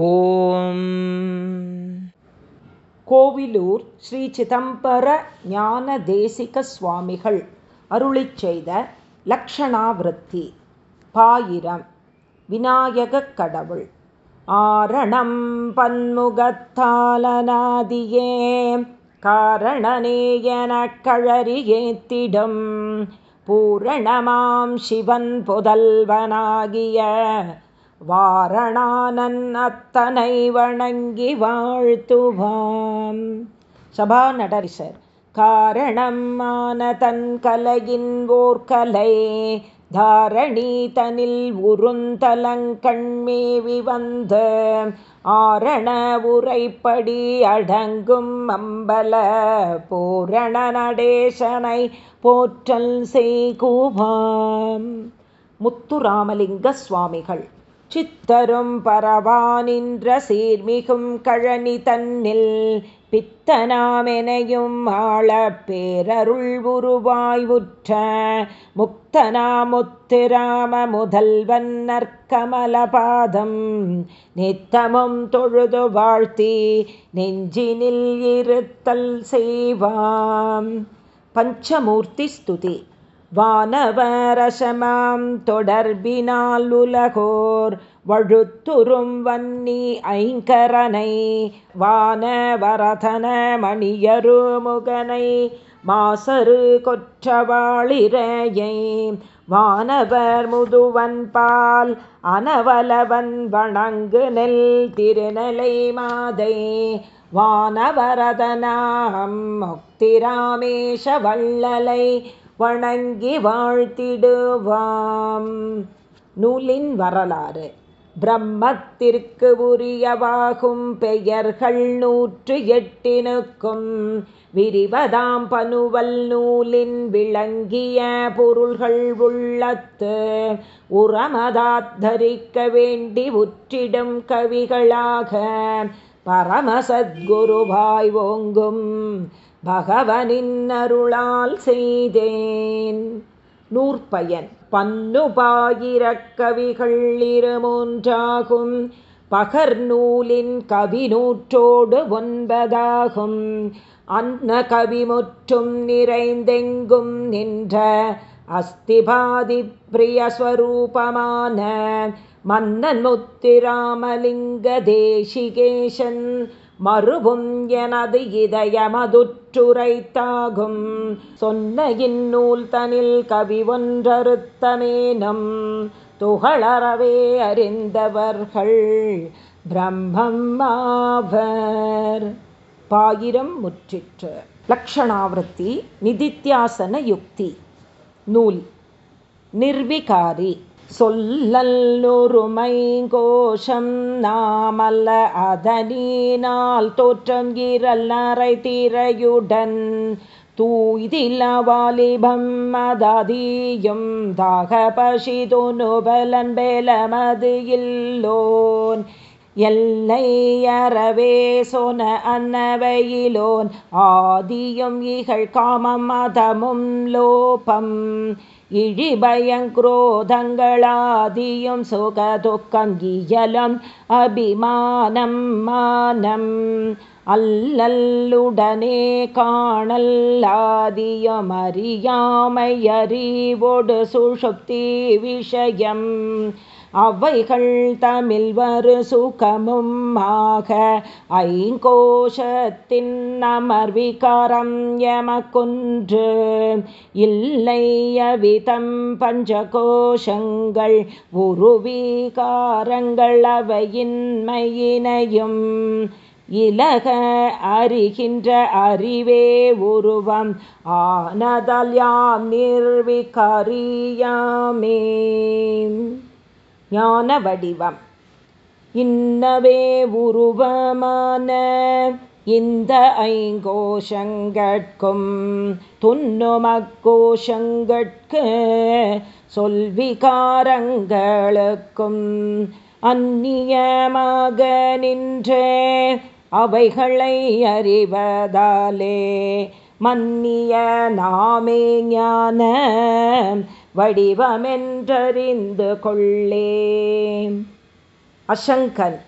ஓம். கோவிலூர் ஸ்ரீ சிதம்பர ஞான தேசிக சுவாமிகள் அருளி செய்த லக்ஷணாவிருத்தி பாயிரம் விநாயகக் கடவுள். ஆரணம் பன்முகத்தாலனாதியே காரணனேயன கழறியேத்திடும். பூரணமாம் சிவன் புதல்வனாகிய வாரணானன் அத்தனை வணங்கி வாழ்த்துவாம் சபா நடரிசர் காரணம் மான தன் கலையின் ஓர்கலை தாரணி தனில் உருந்தலங்கண்மேவி வந்த ஆரண உரைப்படி அடங்கும் அம்பல பூரண நடேசனை போற்றல் செய்குவாம் முத்துராமலிங்க சுவாமிகள் சித்தரும் பரவானின்ற சீர்மிகும் கழனி தன்னில் பித்தனாமெனையும் ஆள பேரருள் உருவாய் உற்ற முக்தனாமுத்திராம முதல்வன் நற்கமலபாதம் நித்தமும் தொழுது வாழ்த்தி நெஞ்சினில் இருத்தல் செய்வாம். பஞ்சமூர்த்தி ஸ்துதி. வானவரசமாம் தொடர்பினால் உலகோர் வழுத்துறும் வன்னி ஐங்கரனை வானவரதன மணியருமுகனை மாசரு கொற்றவாளிரையை வானவர் முதுவன் பால் அனவலவன் வணங்கு நெல் திருநலை மாதை வானவரதனாம் முக்திராமேஷ வள்ளலை வணங்கி வாழ்த்திடுவாம். நூலின் வரலாறு. பிரம்மத்திற்கு உரியவாகும் பெயர்கள் நூற்று எட்டினுக்கும். விரிவதாம் பனுவல் நூலின் விளங்கிய பொருள்கள் உள்ளத்து. உரமதாத்தரிக்க வேண்டி உற்றிடும் கவிகளாக. பரமசத்குருவாய் ஓங்கும். பகவனின் அருளால் செய்தேன். நூற்பயன் பன்னுபாயிரக் கவிகள் இருமூன்றாகும். பகர் நூலின் கவி நூற்றோடு ஒன்பதாகும். அன்ன கவி முற்றும் நிறைந்தெங்கும் நின்ற அஸ்திபாதி பிரியஸ்வரூபமான மன்னன் முத்திராமலிங்க தேசிகேஷன் மறுவும் எனது இதயமதுற்றுரைத்தாகும். சொன்ன இந்நூல் தனில் கவி ஒன்றறுத்தமேனம் துகளறவே அறிந்தவர்கள் பிரம்மம் பாயிரம் முற்றிற்று. லக்ஷணாவிருத்தி நிதித்தியாசன யுக்தி. நூல். நிர்விகாரி. சொல்லல்லொருமை கோஷம் நாமல்ல அதனினால் தோற்றம் இரல் நரை திரையுடன் தூய்தில வாலிபம் மததியும் தாக பசிதொனுபலன் பேலமது இல்லோன். எல்லையறவே சொன அன்னவையிலோன் ஆதியும் இகழ் காமம் மதமும் லோபம். இழிபயங்குரோதங்களாதியும் சுகதுக்கம் இயலம் அபிமானம் மானம். அல்லல்லுடனே காணல்லாதியம் அறியாமை அறிவோடு சுஷுப்தி விஷயம். அவைகள் தமிழ் வரு சுகமும் ஆக ஐங்கோஷத்தின் அமர்விகாரம் எமக்குன்று. இல்லையவிதம் பஞ்சகோஷங்கள் உருவிகாரங்கள் அவையின்மையினையும். இலக அறிகின்ற அறிவே உருவம் ஆனதால் யாம் நிர்விகாரியாமே. ஞான வடிவம் இன்னவே உருவமான இந்த ஐங்கோஷங்கட்கும் துன்னுமக்கோஷங்கட்கு சொல்விகாரங்களுக்கும் அந்நியமாக நின்றே அவைகளை அறிவதாலே மன்னிய நாமே ஞான வடிவமென்றறிந்து கொள்ளே அசங்கன்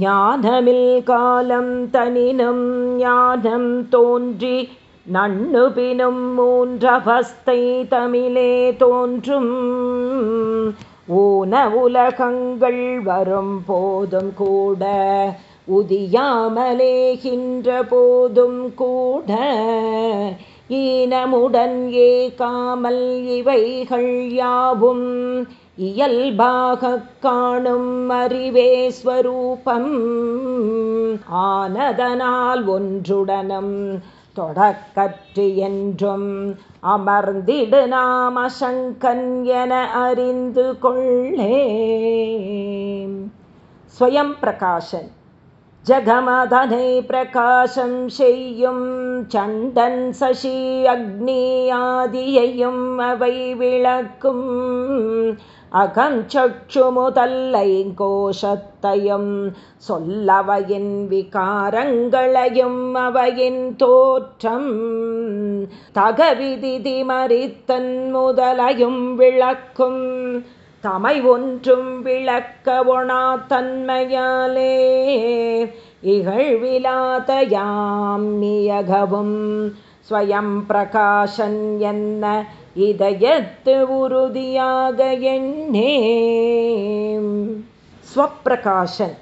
ஞானமில் காலம் தனினும் ஞானம் தோன்றி நண்ணுபினும் மூன்றவஸ்தை தமிழே தோன்றும். ஊன உலகங்கள் வரும் போதும் கூட உதியாமலேகின்ற போதும் கூட ஈனமுடன் ஏகாமல் இவைகள் யாவும் இயல்பாக காணும் அறிவே ஸ்வரூபம். ஆனதனால் ஒன்றுடனும் தொடக்கற்று என்றும் அமர்ந்திடு நாம சங்கன் என அறிந்து கொள்ளே ஸ்வயம் பிரகாஷன். ஜகமதனை பிரகாசம் செய்யும் சண்டன் சசி அக்னி ஆதியையும் அவை விளக்கும் அகம் அகஞ்சொச்சு முதல்லை கோஷத்தையும் சொல்லவையின் விகாரங்களையும் அவையின் தோற்றம் தகவிதிதி மறித்தன் முதலையும் விளக்கும் தமை ஒன்றும் விளக்க ஒணா தன்மையாலே இகழ்விலாத மியகவும் ஸ்வயம் பிரகாஷன் என்ன இதயத்து உறுதியாக எண்ணே ஸ்வப்பிரகாஷன்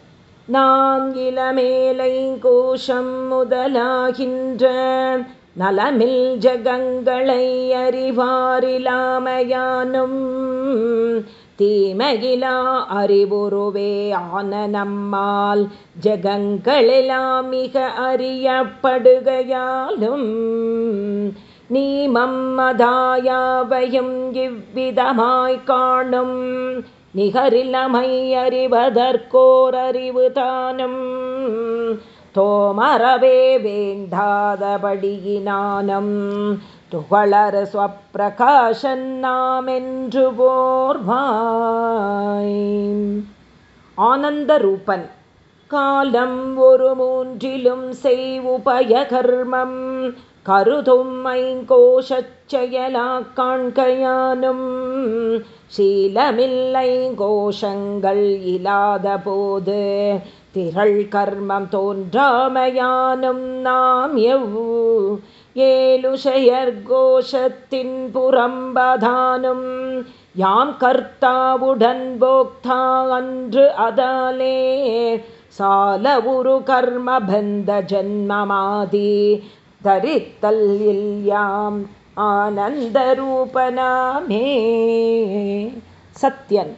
நான் இளமேலை கோஷம் முதலாகின்ற நலமில் ஜகங்களை அறிவாரிலாமையானும் தீமையிலா அறிவுருவே ஆன நம்மால் ஜகங்களெல்லாம் மிக அறியப்படுகையாலும் நீ மம்மதாயாவையும் இவ்விதமாய் காணும். நிகரிலமை அறிவதற்கோர் அறிவு தானும். தோமரவே வேண்டாதபடியினானம். துகளர ஸ்வப்பிரகாசன் நாமென்று போர்வாய். ஆனந்த ரூபன் காலம் ஒரு மூன்றிலும் செய்வுபய கர்மம் கருதும் ஐங்கோஷச் சீலமில்லை கோஷங்கள் இல்லாத போது திரள் கர்மம் தோன்றாமையானும் நாம் எவ் ஏலுஷயர்கோஷத்தின் புறம்பதானும் யாம் கர்த்தாவுடன் போக்தா அன்று அதாலே சால உரு கர்மபந்த ஜன்மமாதி தரித்தல் இல்யாம் ஆனந்த ரூபநாமே சத்யன்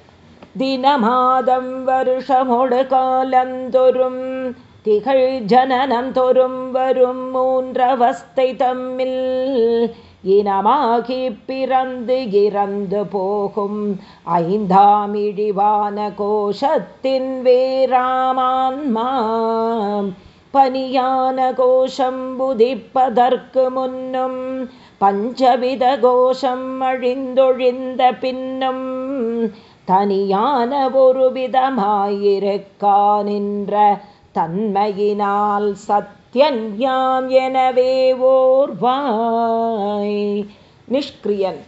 தினமாதம் வருஷமொடு காலந்தொரும் திகழ் ஜனனம் தொரும் வரும் மூன்றவஸ்தை தம்மில். இனமாகி பிறந்து இறந்து போகும் ஐந்தாம் இழிவான கோஷத்தின் வேராமான்மாம் பனியான கோஷம் புதிப்பதற்கு முன்னும் பஞ்சவித கோஷம் அழிந்தொழிந்த பின்னும் தனியான ஒரு விதமாயிருக்கா நின்ற தன்மையினால் சத்தியன்யாம் எனவே ஓர்வாய். நிஷ்கிரியன்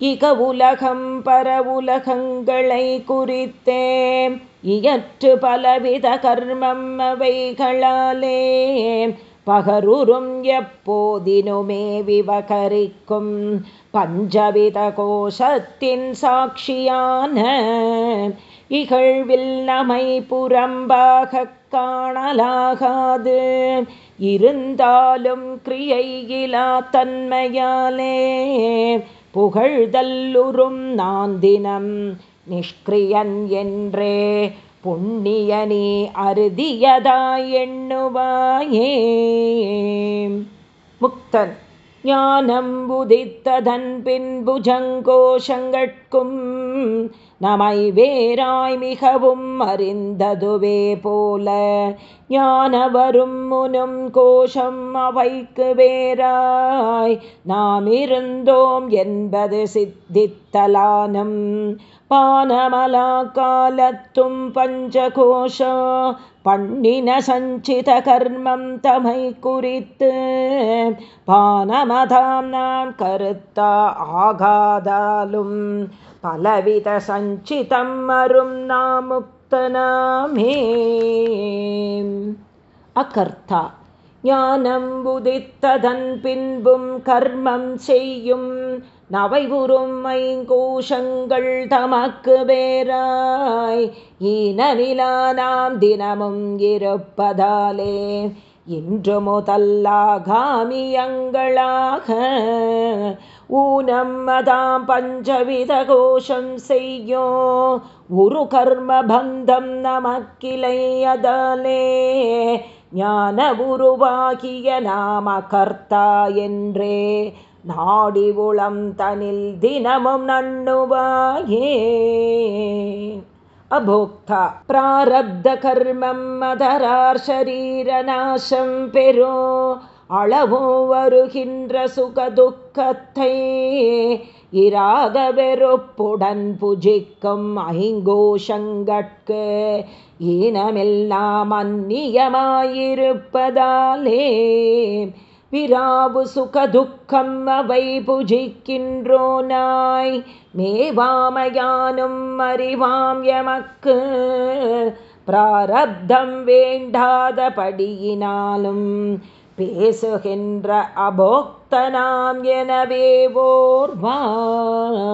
இக உலகம் பர உலகங்களை குறித்தே இயற்று பலவித கர்மம் அவைகளாலே. பகருறும் எப்போதினுமே விவகரிக்கும் பஞ்சவித கோஷத்தின் சாட்சியான. இகழ்வில் நமை புறம்பாக காணலாகாது. இருந்தாலும் கிரியையிலா தன்மையாலே புகழ்தல்லுறும் நான் தினம் நிஷ்கிரியன் என்றே. புண்ணியனே அருதியதாய் எண்ணுவாயே. முக்தன் ஞானம் புதித்ததன் பின்பு ஜங்கோஷங்கட்கும் நமை வேராய் மிகவும் அறிந்ததுவே போல. ஞான வரும் முனும் கோஷம் அவைக்கு வேறாய். நாம் இருந்தோம் என்பது சித்தித்தலானம். பானமலா காலத்தும் பஞ்சகோஷா பண்ணின சஞ்சித கர்மம் தமை குறித்து. பானமதாம் நாம் கருத்தா ஆகாதாலும் பலவித சஞ்சிதம் அரும் நாமுக்தனாமே. அகர்த்தா ஞானம் உதித்ததன் பின்பும் கர்மம் செய்யும் நவை உருமை ஐங்கோஷங்கள் தமக்கு வேறாய். ஈனவிலா நாம் தினமும் இருப்பதாலே இன்று முதல்லாகாமியங்களாக ஊனம்மதாம் பஞ்சவித கோஷம் செய்யோ. ஒரு கர்ம பந்தம் நமக்கிளை அதலே. ஞான உருவாகிய நாம கர்த்தா என்றே. நாடி உளம் தனில் தினமும் நண்ணுவாயே. அபோக்தா பிராரப்த கர்மம் மதரார் ஷரீரநாசம் பெறோ அளவோ வருகின்ற சுகதுக்கத்தை இராக வெறுப்புடன் புஜிக்கும் ஐங்கோஷங்கட்கு ஈனமெல்லாம் அந்நியமாயிருப்பதாலே விராவு சுகதுக்கம் அவை புஜிக்கின்றோனாய். மேவாமையானும் அறிவாம் எமக்கு பிராரப்தம் வேண்டாதபடியினாலும் பேசுகின்ற அபோக்தனாம் எனவே ஓர்வாய்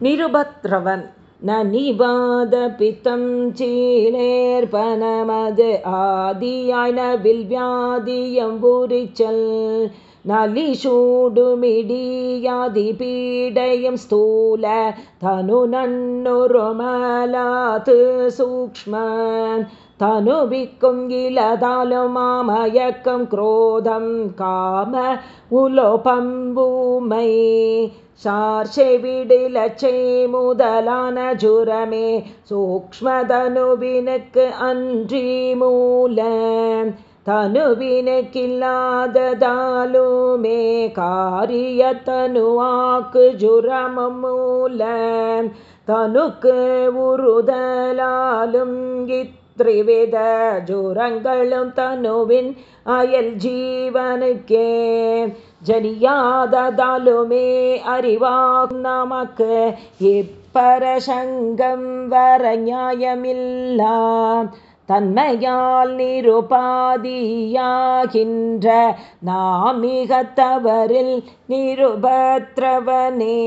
நிருபத்ரவன் நனிவாதபித்தம் சீலேர்பனமது ஆதியாய்னவில் வியாதியம்புரிச்சல் நலிஷூடுமிடியாதி பீடையும் ஸ்தூல தனு நன்னுருமலாது சூக்ஷ்ம. தனுவிக்கும் இலதாலும் மாமயக்கம் குரோதம் காம உலோபம்பூமை சார்ஷெவிடிலச்சை முதலான ஜுரமே சூக்மதனுவினுக்கு அன்றி மூல தனுவினுக்கில்லாததாலுமே காரிய தனுவாக்கு ஜுரமம் மூல தனுக்கு உருதலாலும் இத்ரிவித ஜுரங்களும் தனுவின் அயல் ஜீவனுக்கே. ஜனியாததாலுமே அறிவாம் நமக்கு இப்பரசங்கம் வர நியாயமில்லா தன்மையால் நிருபாதியாகின்ற நாமிகத்தவரில் நிருபத்ரவனே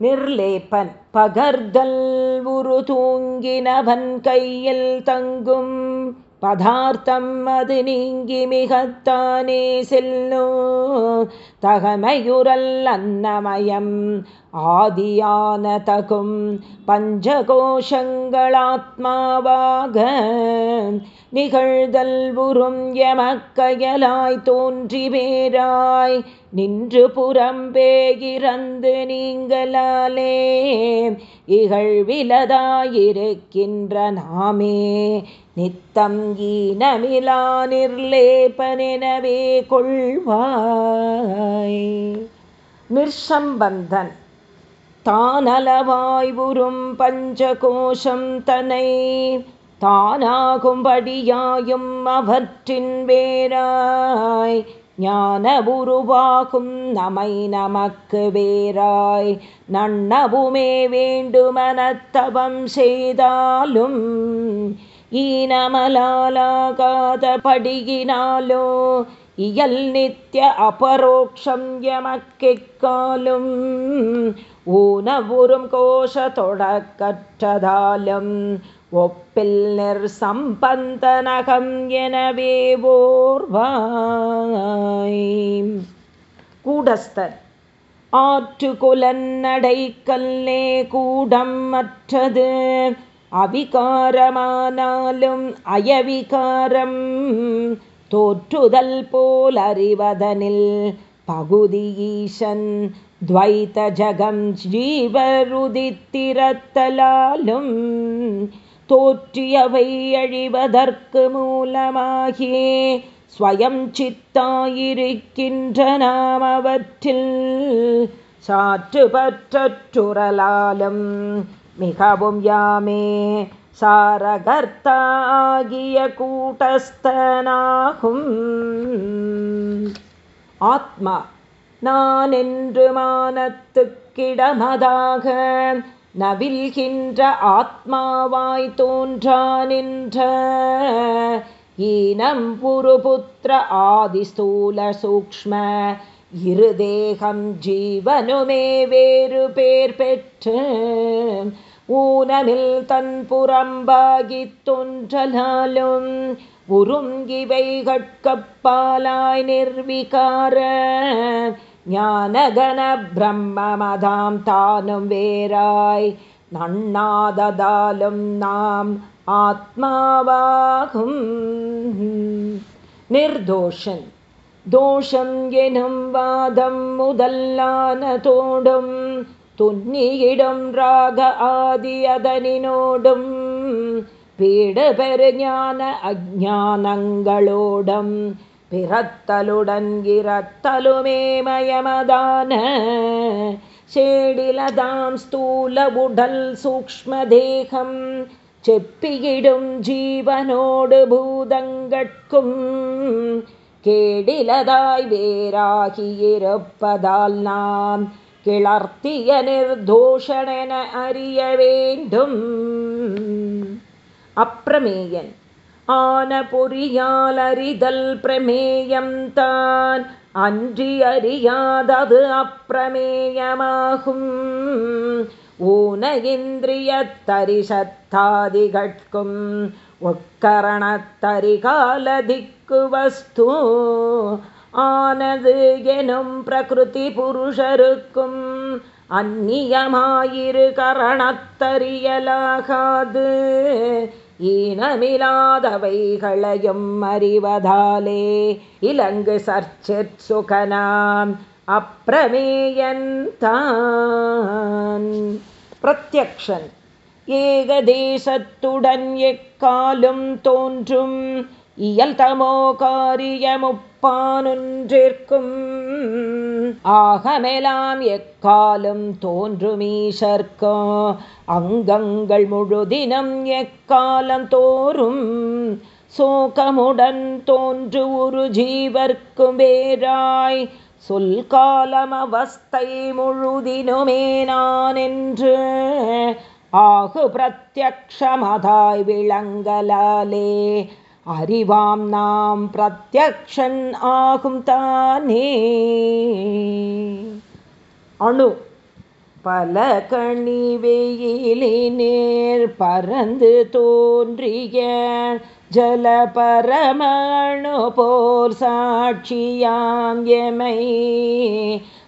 நிர்லேப்பன் பகர்தல் உரு தூங்கினவன் கையில் தங்கும் பதார்த்தம் அது நீங்கி மிகத்தானே செல்லோ. தகமையுரல் அன்னமயம் ஆதியான தகும் பஞ்சகோஷங்களாத்மாவாக நிகழ்தல் உறும் எமக்கயலாய் தோன்றி வேராய் நின்று புறம்பேகிறந்து நீங்களாலே இகழ்விலதாயிருக்கின்ற நாமே நித்தம் ஈனமிலா நிர்லேபனெனவே கொள்வாய். நிர்சம்பந்தன் தானலவாய் உறும் பஞ்சகோஷம் தனை தானாகும்படியாயும் அவற்றின் வேறாய். ஞான உருவாகும் நமை நமக்கு வேறாய். நன்னவுமே வேண்டுமனத்தவம் செய்தாலும் ஈனமலாலாகாத படியினாலோ இயல் நித்திய அபரோக்ஷம் எமக்கெக்காலும் ஊனவுறும் கோஷ தொடக்கற்றதாலும் ஒப்பில் நிர்சம்பந்தனகம் எனவே ஓர்வாய் கூடஸ்தர் ஆற்று ஆற்றுகுலன் கல்லே கூடம் மற்றது அவிகாரமானாலும் அயவிகாரம் தோற்றுதல் போல் அறிவதனில் பகுதி ஈசன் துவைத்த ஜகம் ஜீவருதித்திரத்தலாலும் தோற்றியவை அழிவதற்கு மூலமாகியே ஸ்வயம் சித்தாயிருக்கின்ற நாம் அவற்றில் சாற்று பற்றுரலாலும் மிகவும் யாமே சாரகர்த்தாகிய கூட்டஸ்தனாகும். ஆத்மா நான் என்று மானத்துக்கிடமதாக. நவில்கின்ற ஆத்மாவாய் தோன்றா நின்ற ஈனம் புருபுத்திர ஆதிஸ்தூல சூக்ம இருதேகம் ஜீவனுமே வேறு பேர் பெற்று ஊனமில் தன் புறம்பாகி தோன்றலாலும் உருங்கிவை கட்கப்பாலாய் நிர்விகார ஞானகன பிரம்மமதாம் தானும் வேறாய் நண்ணாததாலும் நாம் ஆத்மாவாகும். நிர்தோஷன். தோஷம் எனும் வாதம் முதல்லான தோடும் துன்னியிடும் ராக ஆதி அதனினோடும் பீடு பெருஞான அஜானங்களோடும் பிறத்தலுடன் இறத்தலுமே மயமதான சேடிலதாம் ஸ்தூல உடல் சூக்ம தேகம் செப்பியிடும் ஜீவனோடு பூதங்கட்கும் கேடிலதாய் வேறாகியிருப்பதால் நாம் கிளர்த்திய நிர்தோஷனென அறிய வேண்டும். அப்பிரமேயன் ஆன பொறியால் அறிதல் பிரமேயம் தான் அன்றி அறியாதது அப்பிரமேயமாகும் ஊன இந்திரிய தரிசத்தாதிகட்கும் ஒக்கரணத்தரிகாலதிக்கு வஸ்து ஆனது எனும் பிரகிருதி புருஷருக்கும் அந்நியமாயிரு கரணத்தறியலாகாது. ஈனமிலாதவைகளையும் அறிவதாலே இலங்கு சர்ச்சிற் சுகனாம் அப்பிரமேயன்தான் பிரத்யக்ஷன். ஏகதேசத்துடன் எக்காலும் தோன்றும் இயல் தமோ காரியமுப்பானொன்றிற்கும் ஆகமெலாம் எக்காலும் தோன்றுமீசர்க்கோ அங்கங்கள் முழுதினம் எக்காலம் தோறும் சோகமுடன் தோன்று ஒரு ஜீவர்க்கும் வேறாய் சொல் காலம் அவஸ்தை முழுதினுமே நான் என்று ஆகு பிரத்யக்ஷமதாய் விளங்கலாலே. அறிவாம் நாம் பிரத்யக்ஷன் ஆகும் தானே. அணு பல கணிவெயிலே நேர் பறந்து தோன்றிய ஜல பரமணு போர் சாட்சியாம் எமை.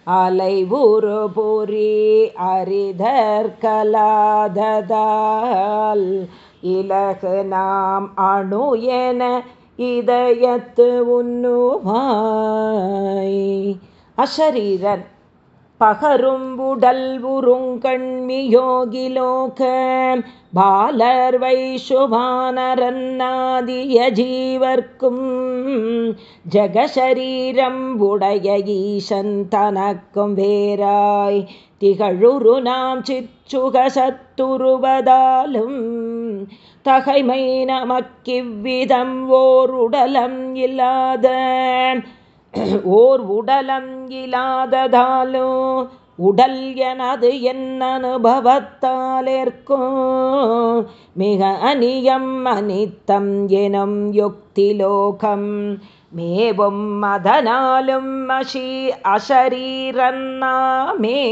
அலைவுரு பொறி அரிதற்கலாததால் இலகு நாம் அணு என இதயத்து உண்ணுவாய். அசரீரன் பகரும் உடல் உருங்கண்மியோகிலோக பாலர் வைசுவானரன்னாதிய ஜீவர்க்கும். ஜகசரீரம் உடைய ஈசன் தனக்கும் வேராய் திகழுரு நாம் சிச்சுகசத்துருவதாலும் தகைமை நமக்கிவ்விதம் ஓர் உடலம் இல்லாத ஓர் உடலம் இல்லாததாலோ உடல் எனது என் அனுபவத்தாலேற்கும் மிக அநியம் அனித்தம் எனும் யுக்திலோகம் மேவும் அதனாலும் அஷி அசரீரன்னாமே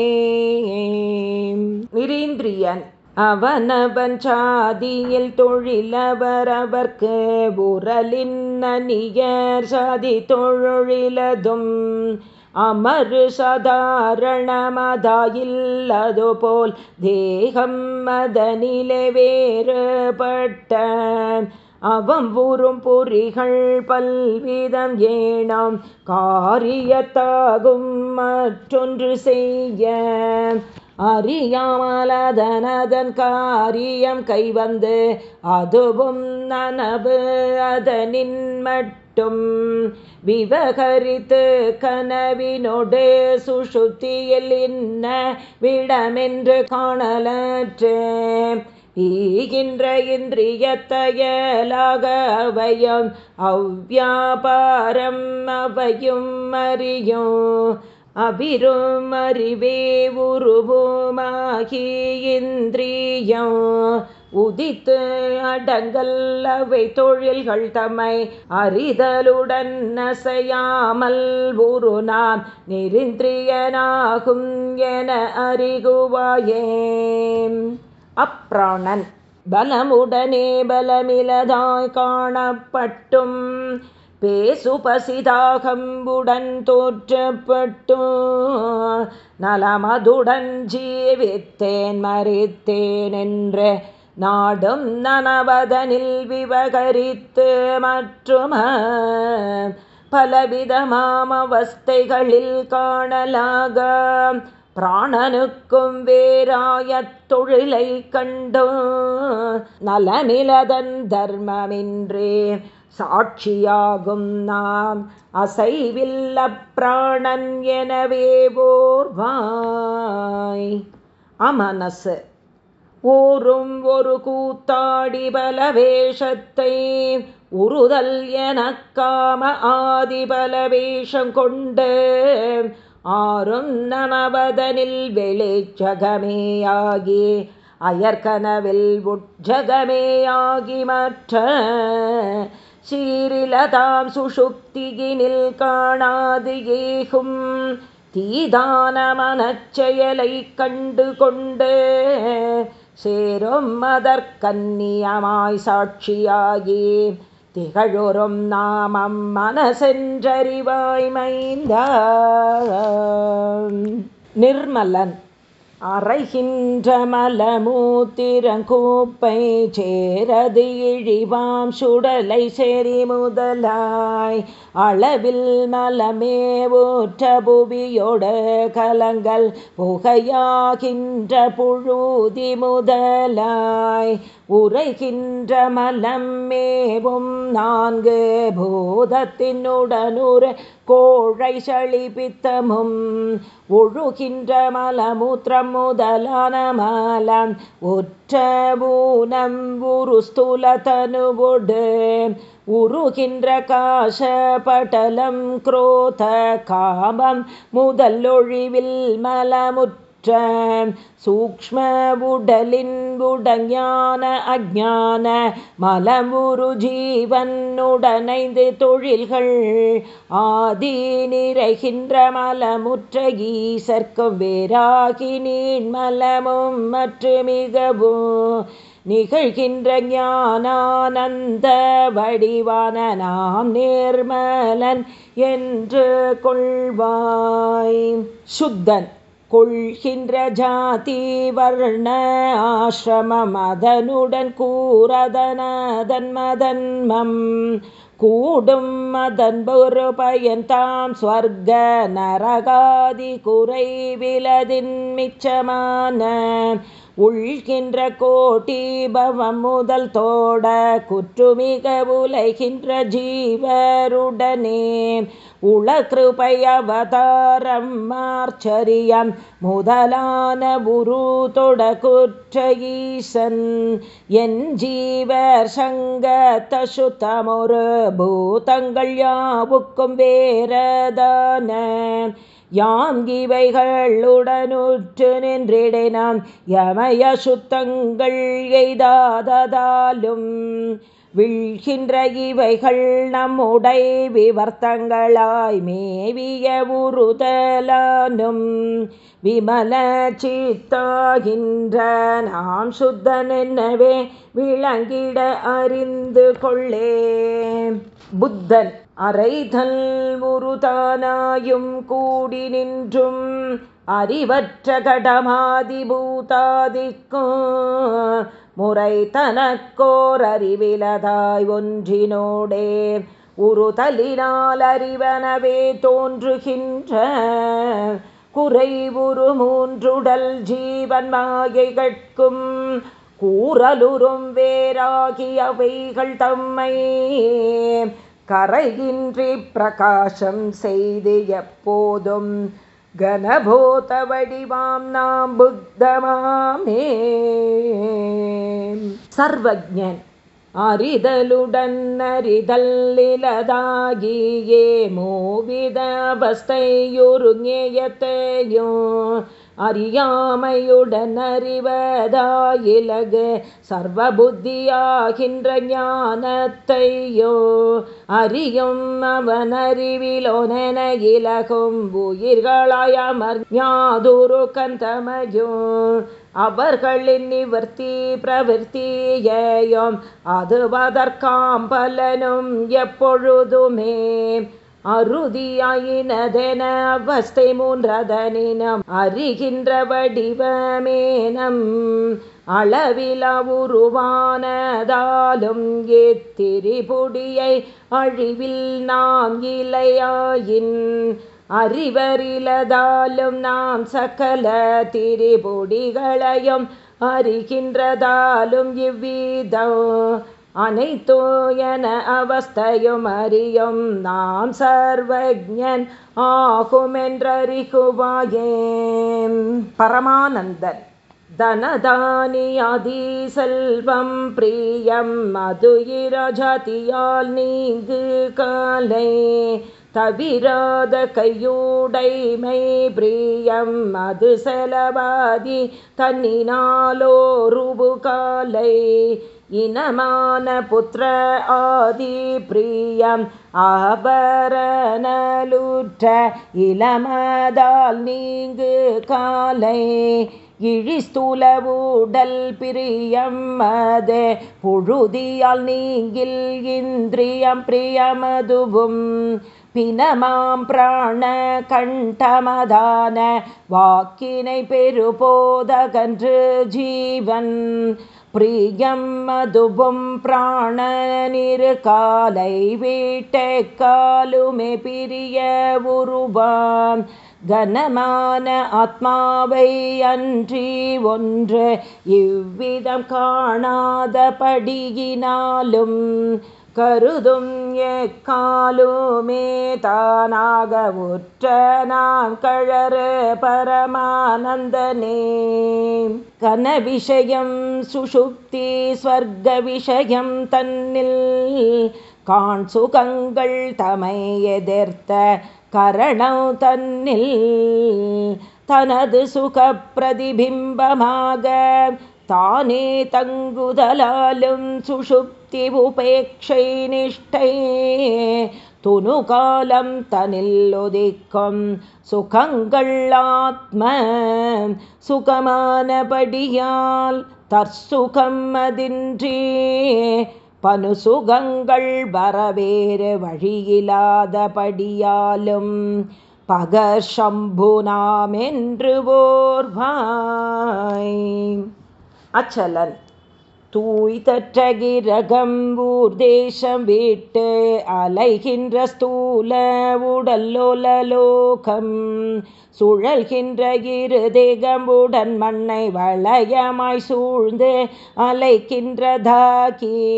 நிரீந்திரியன் அவனவன் சாதியில் தொழிலவரவர்க்கு உரலின்னியர் சாதி தொழிலதும் அமரு சாதாரணமதாயில்லது போல் தேகம் மதனிலே வேறுபட்ட அவம் ஊறும் பொறிகள் பல்விதம் ஏனாம். காரியத்தாகும் மற்றொன்று செய்ய. அறியாமலதனதன் காரியம் கைவந்து அதுவும் நனவு அதனின் மட்டும். விவகரித்து கனவினோடு சுஷுத்தியில் இன்ன விடமென்று காணலற்றே. ஈகின்ற இந்திரியத்தையலாக அவையும் அவ்வியாபாரம் அவையும் அறியும். அபிரும் அறிவே உருவோமாகி இந்திரியம். உதித்து அடங்கல் அவை தொழில்கள் தம்மை அறிதலுடன் நசையாமல் ஒரு நாம் நெறிந்திரியனாகும் என அறிகுவாயே அப்ராணன். பலமுடனே பலமிலதாய் காணப்பட்டும். பேசுபசிதாகம்புடன் தோற்றப்பட்டும். நலமதுடன் ஜீவித்தேன் மறித்தேன் என்று நாடும் நனவதனில் விவகரித்து மற்றும் பலவிதமாம் அவஸ்தைகளில் காணலாக பிராணனுக்கும் வேறாயத் தொழிலை கண்டோ நலனிலதன் தர்மமின்றே சாட்சியாகும் நாம். அசைவில்ல பிராணன் எனவே ஓர்வாய் அமனசு. ஓரும் ஒரு கூத்தாடி பல வேஷத்தை உறுதல் எனக்காம ஆதிபல வேஷம் கொண்டு ஆறும் நனவதனில் வெளிச்சகமேயாகி அயற்கனவில் உட்சகமேயாகி மற்ற சீரிலதாம் சுஷுப்தியினில் காணாது ஏகும். தீதான மனச்செயலை கண்டு கொண்டு சேரும் அதற்கன்னியமாய் சாட்சியாகி திகழோரும் நாமம் மனசென்றறிவாய் மைந்த நிர்மலன் அறைகின்ற மலமூத்திரங்கூப்பை சேரது இழிவாம் சுடலை செறி முதலாய். அளவில் மலமே ஊற்ற புவியோட கலங்கள் புகையாகின்ற புழுதி முதலாய். உரைகின்ற மலம் மேவும் நான்கு பூதத்தினுடனுற கோழை சளிபித்தமும் ஒழுகின்ற மலமூத்திரம் முதலான மலம் ஒற்ற ஊனம் உரு ஸ்தூல தனுவுடு. உருகின்ற காஷ பட்டலம் குரோத காமம் முதலொழிவில் மலமுற்ற சூக்ம உடலின்புடஞான அஜான மலமுரு ஜீவனுடனைந்து தொழில்கள் ஆதி நிறைகின்ற மலமுற்ற ஈசர்க்கும் வேறாகி நீன் மலமும் மற்ற மிகவும் நிகழ்கின்ற ஞானானந்த வடிவான நாம் நேர்மலன் என்று கொள்வாய். சுத்தன் கொள்கின்ற ஜாதி வர்ண ஆசிரமம் அதனுடன் கூறதனதன் மதன்மம். கூடும் அதன் ஒரு பயன் தாம் ஸ்வர்க நரகாதி குறைவிலதின் மிச்சமான. உள்கின்ற கோட்டி பவம் முதல் தோட குற்றுமிக உலைகின்ற ஜீவருடனே. உளகிருபையவதாரம் மார்ச்சரியம் முதலான உரு தொட ஈசன் என் ஜீவர் சங்க தசுத்தமொரு பூதங்கள் யாவுக்கும் வேறதான. யாம் இவைகளுடனுற்று நின்றிடை யமய சுத்தங்கள் எய்தாததாலும் வீழ்கின்ற இவைகள் நம்முடை விவர்த்தங்களாய் மேவிய உறுதலானும். விமல சித்தாகின்ற நாம் சுத்தனென்னவே விளங்கிட அறிந்து கொள்ளே. புத்தன் அறைதல் உருதானாயும் கூடி நின்றும். அறிவற்ற கடமாதிபூதாதிக்கும். முறை தனக்கோர் அறிவிலதாய் ஒன்றினோடே உருதலினால் அறிவனவே தோன்றுகின்ற குறைவுரு மூன்றுடல் ஜீவன் மாயைகட்கும் கூறலுறும் வேறாகி அவைகள் தம்மை கரையின்றி பிரகாசம் செய்து எப்போதும் கனபோத வடிவாம் நாம் புத்தமாமே சர்வஜன் அறிதலுடன் அறிதல்லிலதாகியே மூவித அவஸ்தையுருங்கேயத்தையும் அறியாமையுடன் அறிவதாயிலகு சர்வ ஞானத்தையோ அறியும் அவன் அறிவிலோனென இலகும் உயிர்களாயமர் ஞாதுரு கந்தமையோ. அவர்களின் நிவர்த்தி பிரவர்த்தியையும் அதுவதற்காம் பலனும் எப்பொழுதுமே அருதியாயினதென அவஸ்தை மூன்றதனினம் அறிகின்ற வடிவமேனம். அளவில உருவானதாலும் எத்திரிபுடியை அழிவில் நாம் இலையாயின். அறிவறிலதாலும் நாம் சகல திரிபுடிகளையும் அறிகின்றதாலும் இவ்விதம். அனைத்தோயன அவஸ்தையும் அறியும் நாம் சர்வஜன் ஆகுமென்றறிகுவாயே. பரமானந்தன் தனதானியாதி செல்வம் பிரியம் மது இரஜாதியால் நீங்கு காலை. தவிராத கையூடைமை பிரியம் அது செலவாதி தன்னினாலோருபு காலை இனமான புத்திர ஆதி பிரியம் ஆபரணலுற்ற இளமதால் நீங்கு காலை. இழிஸ்தூல ஊடல் பிரியம் அது. புழுதியால் நீங்கில் இந்திரியம் பிரியமதுவும். பினமாம் பிராண கண்டமதான. வாக்கினை பெறுபோதகன்று ஜீவன். பிரியம் மதுபும் பிராணனிரு காலை வீட்டை காலுமே பிரிய உருவான் கனமான ஆத்மாவை அன்றி ஒன்று இவ்விதம் காணாதபடியினாலும் கருதும் எக்காலுமே தானாக உற்ற நான் கழறு பரமானந்தனே. கன விஷயம் சுஷுப்தி ஸ்வர்க விஷயம் தன்னில் காண் சுகங்கள் தமை எதிர்த்த கரணம் தன்னில் தனது சுக பிரதிபிம்பமாக தானே தங்குதலாலும் சுஷுப்தி உபேட்சை நிஷ்டை. துணு காலம் தனில் ஒதிக்கும் சுகங்கள் ஆத்ம சுகமானபடியால் தற்சுகம் அதின்றி பனு சுகங்கள் வரவேறு வழியில்லாதபடியாலும் பகர் சம்பு நாம் என்று ஓர்வாய். அச்சலன். தூய் தற்றகிரகம் ஊர் தேசம் விட்டு அலைகின்ற ஸ்தூல உடல்லோலோகம் சுழல்கின்ற இரு தேகம்புடன் மண்ணை வளையமாய் சூழ்ந்து அலைக்கின்றதாகி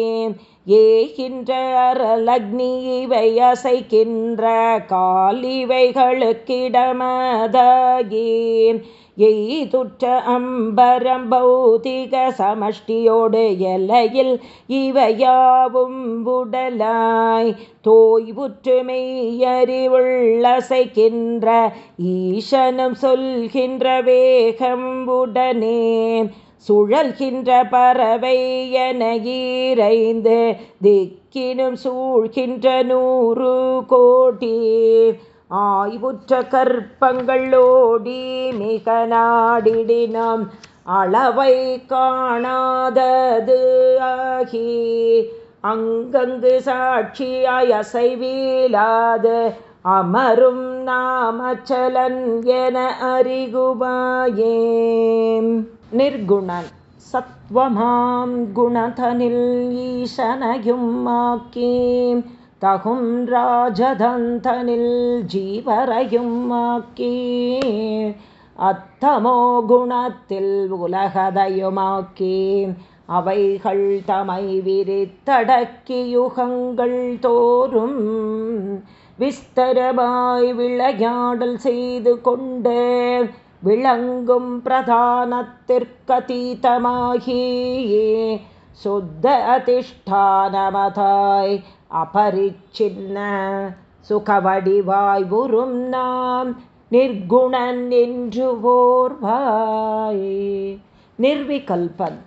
ஏகின்ற அரலக்னி இவை அசைக்கின்ற காலிவைகளுக்கிடமதாகி எய்துற்ற அம்பரம் பௌதிக சமஷ்டியோடு எல்லையில் இவையாவும் உடலாய் தோய்வுற்று மெய்யறிவுள்ளசைக்கின்ற ஈசனும் சொல்கின்ற வேகம் உடனே சுழல்கின்ற பறவை என ஈரைந்து திக்கினும் சூழ்கின்ற நூறு கோடி ஆய்வுற்ற கற்பங்களோடி மிக நாடிடினம் அளவை காணாதது ஆகி அங்கங்கு சாட்சியாய் அசைவீலாது அமரும் நாமச்சலன் என அறிகுபாயே நிர்குணன் சத்வமாம் குணதனில் ஈசனையும் ஆக்கீம். தகும் ராஜதந்தனில் ஜீவரையும் ஆக்கி அத்தமோ குணத்தில் உலகதையுமாக்கி அவைகள் தமை விரித்தடக்கி யுகங்கள் தோறும் விஸ்தரமாய் விளையாடல் செய்து கொண்டு விளங்கும் பிரதானத்திற்கதீதமாகியே சுத்த அதிஷ்டானமதாய் அபரிச்சின்ன சுகவடிவாய் உறும் நாம் நிர்குணன் என்று ஓர்வாய் நிர்விகல்பன்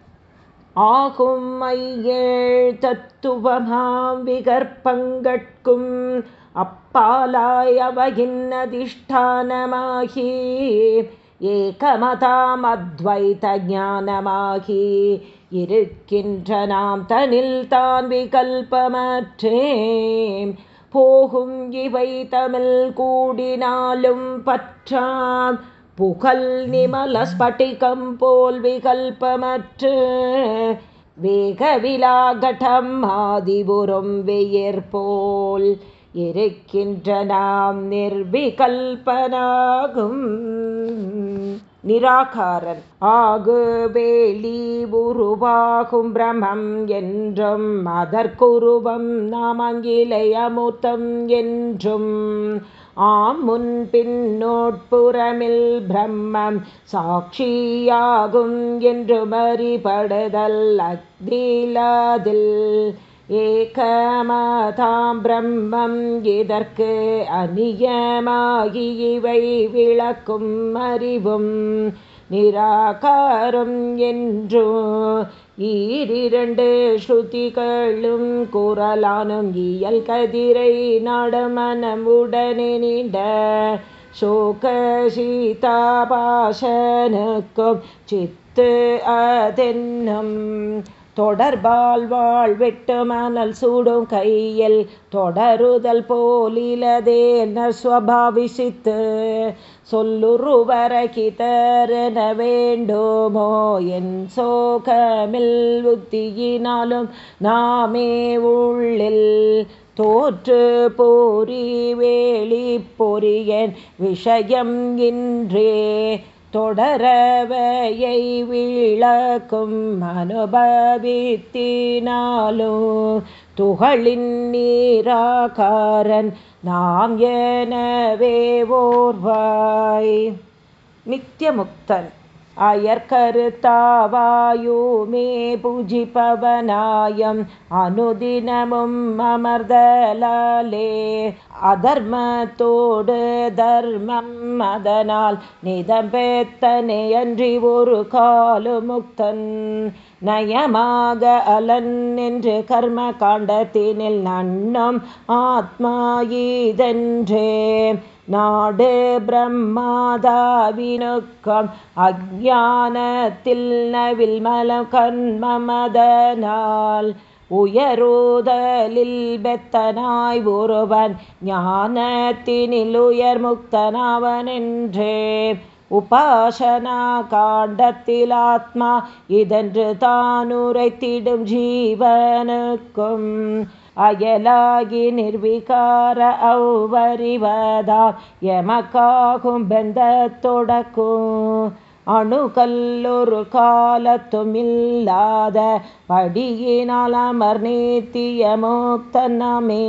ஆகும் ஐயேழ் தத்துவமாம் விகற்பங்கட்கும் அப்பாலாய் அவையின் அதிஷ்டானமாகி ஏகமதாம் அத்வைத ஞானமாகி இருக்கின்ற நாம் தனில் தான் விகல்பமற்றேம் போகும் இவை தமிழ் கூடினாலும் பற்றாம். புகழ் நிமல ஸ்பட்டிகம் போல் விகல்பமற்று. வேகவிலாகட்டம் ஆதிபுரம் வெயர் போல் இருக்கின்ற நாம் நிர்விகல்பனாகும். நிராகாரன். ஆகு வேலி உருவாகும் பிரமம் என்றும் அதற்குருவம் நாமங்கிலை அமுத்தம் என்றும். ஆம் முன் பின்னோட்புறமில் பிரம்மம் சாட்சியாகும் என்று மறிபடுதல் அக்திலாதில். ஏகமதாம் பிரம்மம் இதற்கு அநியமாகி இவை விளக்கும் அறிவும் நிராகாரம் என்றோ ஈரிரண்டு ஸ்ருதிகளும் கூறலானும் இயல் கதிரை நாடமனமுடனே நீண்ட சோக சீதாபாசனுக்கும் சித்து அதென்னும் தொடர்பால் வாழ் வெட்டு மணல் சூடும் கையில் தொடருதல் போலிலதேன ஸ்வபாவிசித்து சொல்லுருவரகிதரன வேண்டுமோ என் சோகமில் புத்தியினாலும் நாமே உள்ளில் தோற்று போரி வேலி பொரியன் விஷயம் இன்றே. தொடரவையை விளக்கும் அனுபவித்தினாலோ துகளின் நீராகாரன் நாம் எனவே ஓர்வாய். நித்தியமுக்தன் அயற்கருத்தாவாயுமே பூஜிப்பவனாயம் அனுதினமும் அமர்தலாலே அதர்மத்தோடு தர்மம் அதனால் நிதம்பெத்தனையன்றி ஒரு காலு முக்தன் நயமாக அலன் என்று கர்ம காண்டத்தினில் நன்னும் ஆத்மா ஈதென்றே நாடு பிரம்மாதாவினுக்கம் அஜானத்தில் நவில் மலம் கண்மமதனால் உயரூதலில் பெத்தனாய் ஒருவன் ஞானத்தினில் உயர் முக்தனவன் என்றே உபாசனா காண்டத்தில் ஆத்மா இதென்று தான் உரைத்திடும் ஜீவனுக்கும். அயலாகி நிர்விகார அவ்வறிவதா எமக்காகும் பெந்த தொடக்கும் அணுகல்லொரு காலத்தும் இல்லாத படியினால் அமர் நீத்திய முக்தனமே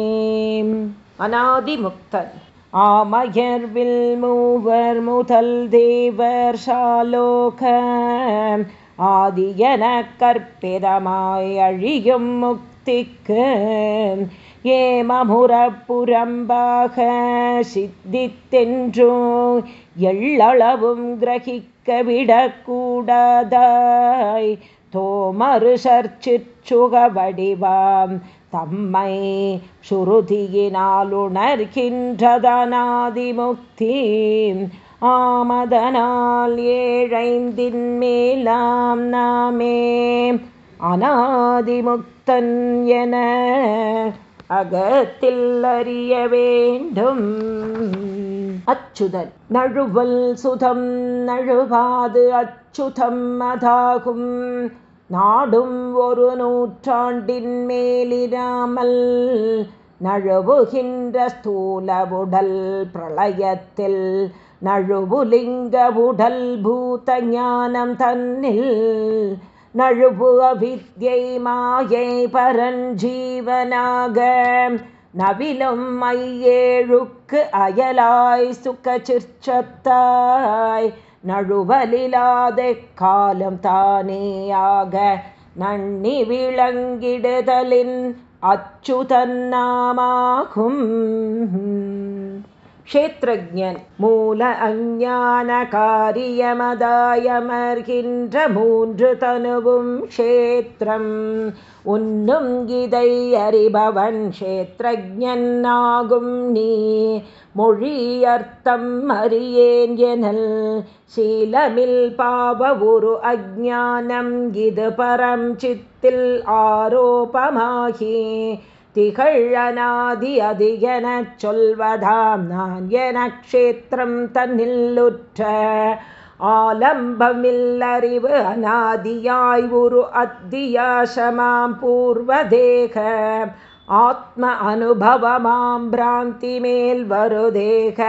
அநாதிமுக்தன் ஆமயர்வில் மூவர் முதல் தேவர் சாலோக ஆதியன கற்பிதமாய் அழியும் முக்திக்கு ஏமமுறப்புறம்பாக சித்தித்தென்றோ எள்ளளவும் கிரகிக்க விடக்கூடாதாய். தோமறு சர்ச்சிற்சுக வடிவாம் தம்மை சுருதியினால் உணர்கின்றதனாதிமுக்தி ஆமதனால் ஏழைந்தின் மேலாம் நாமே அநாதிமுக்தன் என அகத்தில் அறிய வேண்டும். அச்சுதன் நழுவல் சுதம் நழுவாது அச்சுதம் அதாகும். நாடும் ஒரு நூற்றாண்டின் மேலிராமல் நழுவுகின்ற ஸ்தூல உடல் பிரளயத்தில் நழுவுலிங்க உடல் பூத ஞானம் தன்னில் நழுவு அவித்யை மாயை பரஞ்சீவனாக. நவிலும் மையேழுக்கு அயலாய் சுகச்சிற்சத்தாய் நழுவலில்லாத காலம் தானேயாக. நன்னி விளங்கிடுதலின் அச்சுதன்னாமாகும் க்ஷேத்ரஜன் மூல அஞ்ஞான காரியமதாயமர்கின்ற மூன்று தனுவும் க்ஷேத்திரம் உன்னும் இதை அறிபவன் க்ஷேத்ரஜன்னாகும் நீ. மொழியர்த்தம் அறியேன் எனல் சீலமில் பாவ ஒரு அஜானம் இது பரம் சித்தில் ஆரோபமாகி திகழ் அநாதி அது எனச் சொல்வதாம். நான் என க்ஷேத்திரம் தன்னில்லுற்ற ஆலம்பமில்லறிவு அநாதியாய் உரு அத்தியாசமாம் பூர்வதேக ஆத்ம அனுபவமாம் பிராந்தி மேல் வருதேக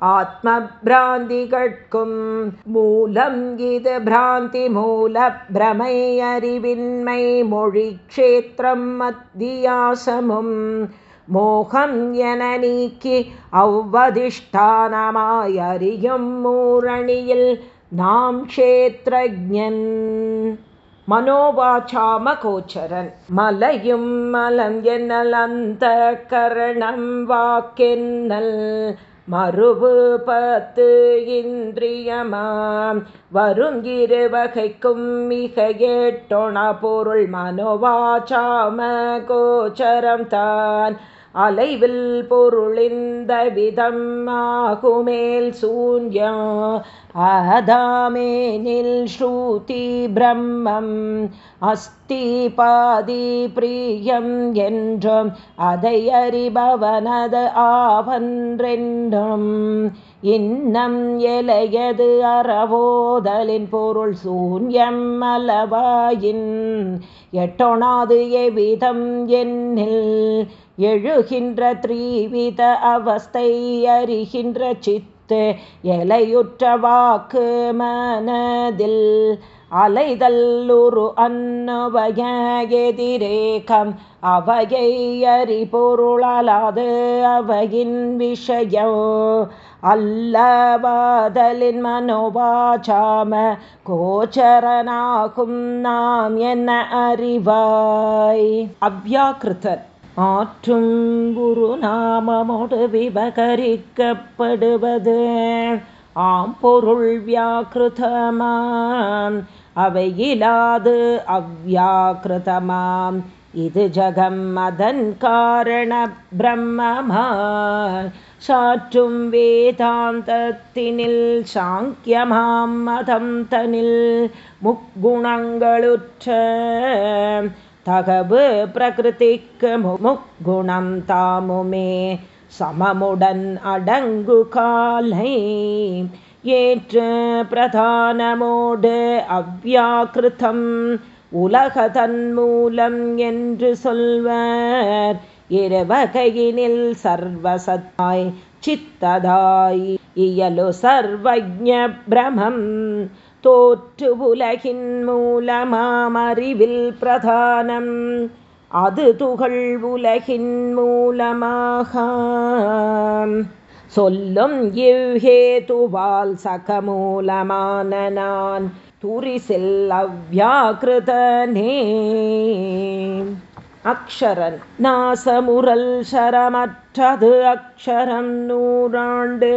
ஆத்ம பிராந்தி கட்கும் மூலம் இது பிராந்தி மூல பிரமை அறிவின்மை மொழி க்ஷேத்திரம் மத்தியாசமும் மோகம் என நீக்கி அவ்வதிஷ்டானமாய் அறியும் மூரணியில் நாம் க்ஷேத்ரஜன் மனோவாச்சாமகோச்சரன் மலையும் மலம் என்னல் அந்த கரணம் வாக்கென்னல் மறுபு பத்து இந்திரியமாம் வருங்கிரு வகைக்கும் மிக எட்டொண பொருள் மனோவாச்சாம கோச்சரம் தான் அலைவில் பொருளிந்த விதம் ஆகுமேல் சூன்யம் ஆதாமேனில் ஸ்ருதி பிரம்மம் அஸ்தி பாதி பிரியம் என்றும் அதை அறிபவனது ஆவன்றென்றும். இன்னம் எலையது அறவோதலின் பொருள் சூன்யம் அளவாயின் எட்டொணாது எவ்விதம் என்னில் எழுகின்ற த்ரீவித அவஸ்தை அறிகின்ற சித்து எலையுற்ற வாக்கு மனதில் அலைதல்லுரு அன்னவய எதிரேகம் அவையை அறிபொருளாது அவையின் விஷயம் அல்லவாதலின் மனோபாச்சாம கோச்சரனாகும் நாம் என்ன அறிவாய்? அவ்யாக்கிருத்தன் ஆற்றும் குரு நாமமோடு விபகரிக்கப்படுவது ஆம் பொருள் வியாக்கிருதமாம். அவையிலாது அவ்யாக்கிருதமாம் இது ஜகம் அதன் காரண பிரம்மமா சாற்றும் வேதாந்தத்தினில் சாங்கியமாம் மதம் தனில் முக்குணங்களுற்ற தகவு பிரகிருதிக்கு முக்குணம் தாமுமே சமமுடன் அடங்கு காலை. ஏற்று பிரதானமோடு அவ்யாக்கிருத்தம் உலகதன் மூலம் என்று சொல்வர். இருவகையினில் சர்வசத்தாய் சித்ததாய் இயலு சர்வஜ பிரமம். தோற்று உலகின் மூலமாமறிவில் பிரதானம். அது துகள் உலகின் மூலமாக சொல்லும் இவ்ஹேதுவால் சகமூலமான நான். துரிசில் அவ்யாக்கிருதனே அக்ஷரன் நாசமுரல் சரமற்றது அக்ஷரம் நூறாண்டு.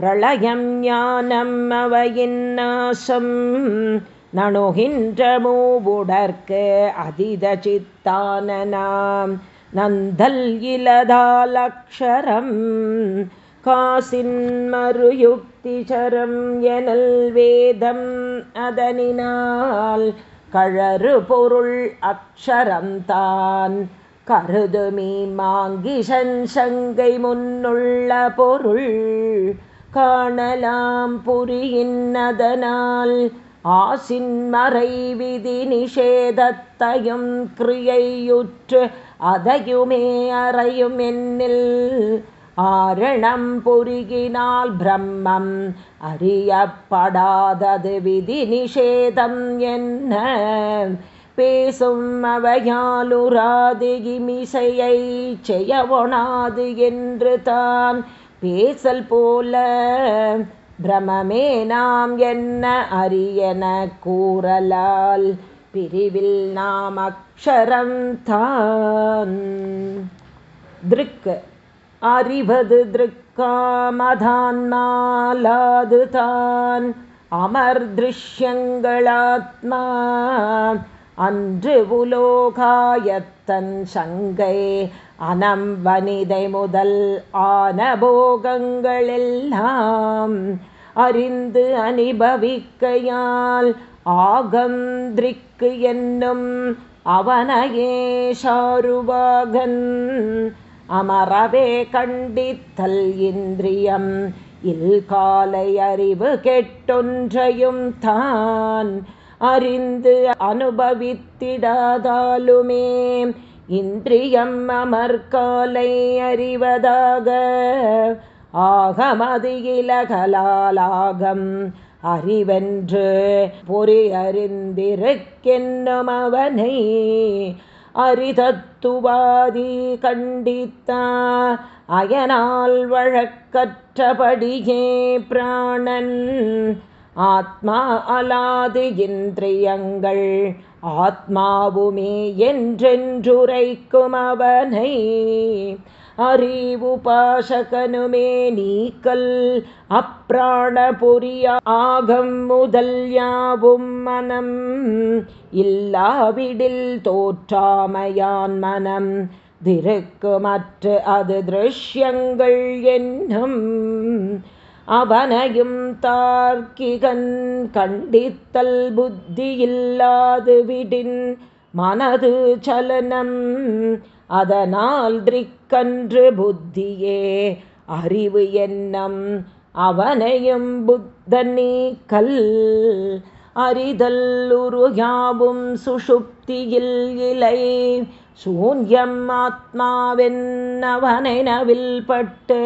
பிரளயம் ஞானம் அவையின் நாசம். நணுகின்ற மூவுடற்கு அதித சித்தானனாம். நந்தல் இலதாலக்ஷரம் காசின் மறுயுக்திச்சரம் எனல் வேதம் அதனினால். கழறு பொருள் அக்ஷரம்தான் கருதுமீ மாங்கிஷன் சங்கை முன்னுள்ள பொருள். காணலாம் புரியின்னதனால். ஆசின் மறை விதி நிஷேதத்தையும் கிரியையுற்று அதையுமே அறையும் என்னில். ஆரணம் புரிகினால் பிரம்மம் அறியப்படாதது விதி நிஷேதம் என்ன? பேசும் அவையாலுராது இமிசையை செய்யவொணாது என்று தான் பேசல் போல பிரமமே நாம் என்ன அரியன கூறலால் பிரிவில் நாம் அக்ஷரம் தான். திருக் அறிவது திருக்காமதான்மாலாது தான் அமர் திருஷ்யங்களாத்மா அன்று உலோகாயத்தன் சங்கை அனம்பனிதை முதல் ஆன போகங்களெல்லாம் அறிந்து அனுபவிக்கையால் ஆகந்திரிக்கு என்னும் அவனையே ஷாருவாகன் அமரவே கண்டித்தல் இந்திரியம் இல்காலை அறிவு கெட்டொன்றையும் தான் அறிந்து அனுபவித்திடாதாலுமே இந்திரியம் அமர்காலை அறிவதாக ஆகமது இலகலாலாகம் அறிவென்று பொறி அறிந்திருக்கென்னும் அவனை அரிதத்துவாதி கண்டித்தா அயனால் வழக்கற்றபடியே பிராணன். ஆத்மா அலாது இந்திரியங்கள் ஆத்மாவுமே என்றென்றுரைக்கும் அவனை அறிவு பாசகனுமே நீக்கல் அப்பிராண பொறிய ஆகம் முதல் யாவும் மனம். இல்லாவிடில் தோற்றாமையான் மனம். திருக்குமற்று அது திருஷ்யங்கள் என்னும் அவனையும் தார்க்கிகன் கண்டித்தல் புத்தியில்லாது விடின் மனது சலனம். அதனால் திரிக்கன்று புத்தியே அறிவு எண்ணம். அவனையும் புத்தனே கல் அறிதல் உருயாவும் சுஷுப்தியில் இலை. சூன்யம் ஆத்மாவென்னவனை நவில் பட்டு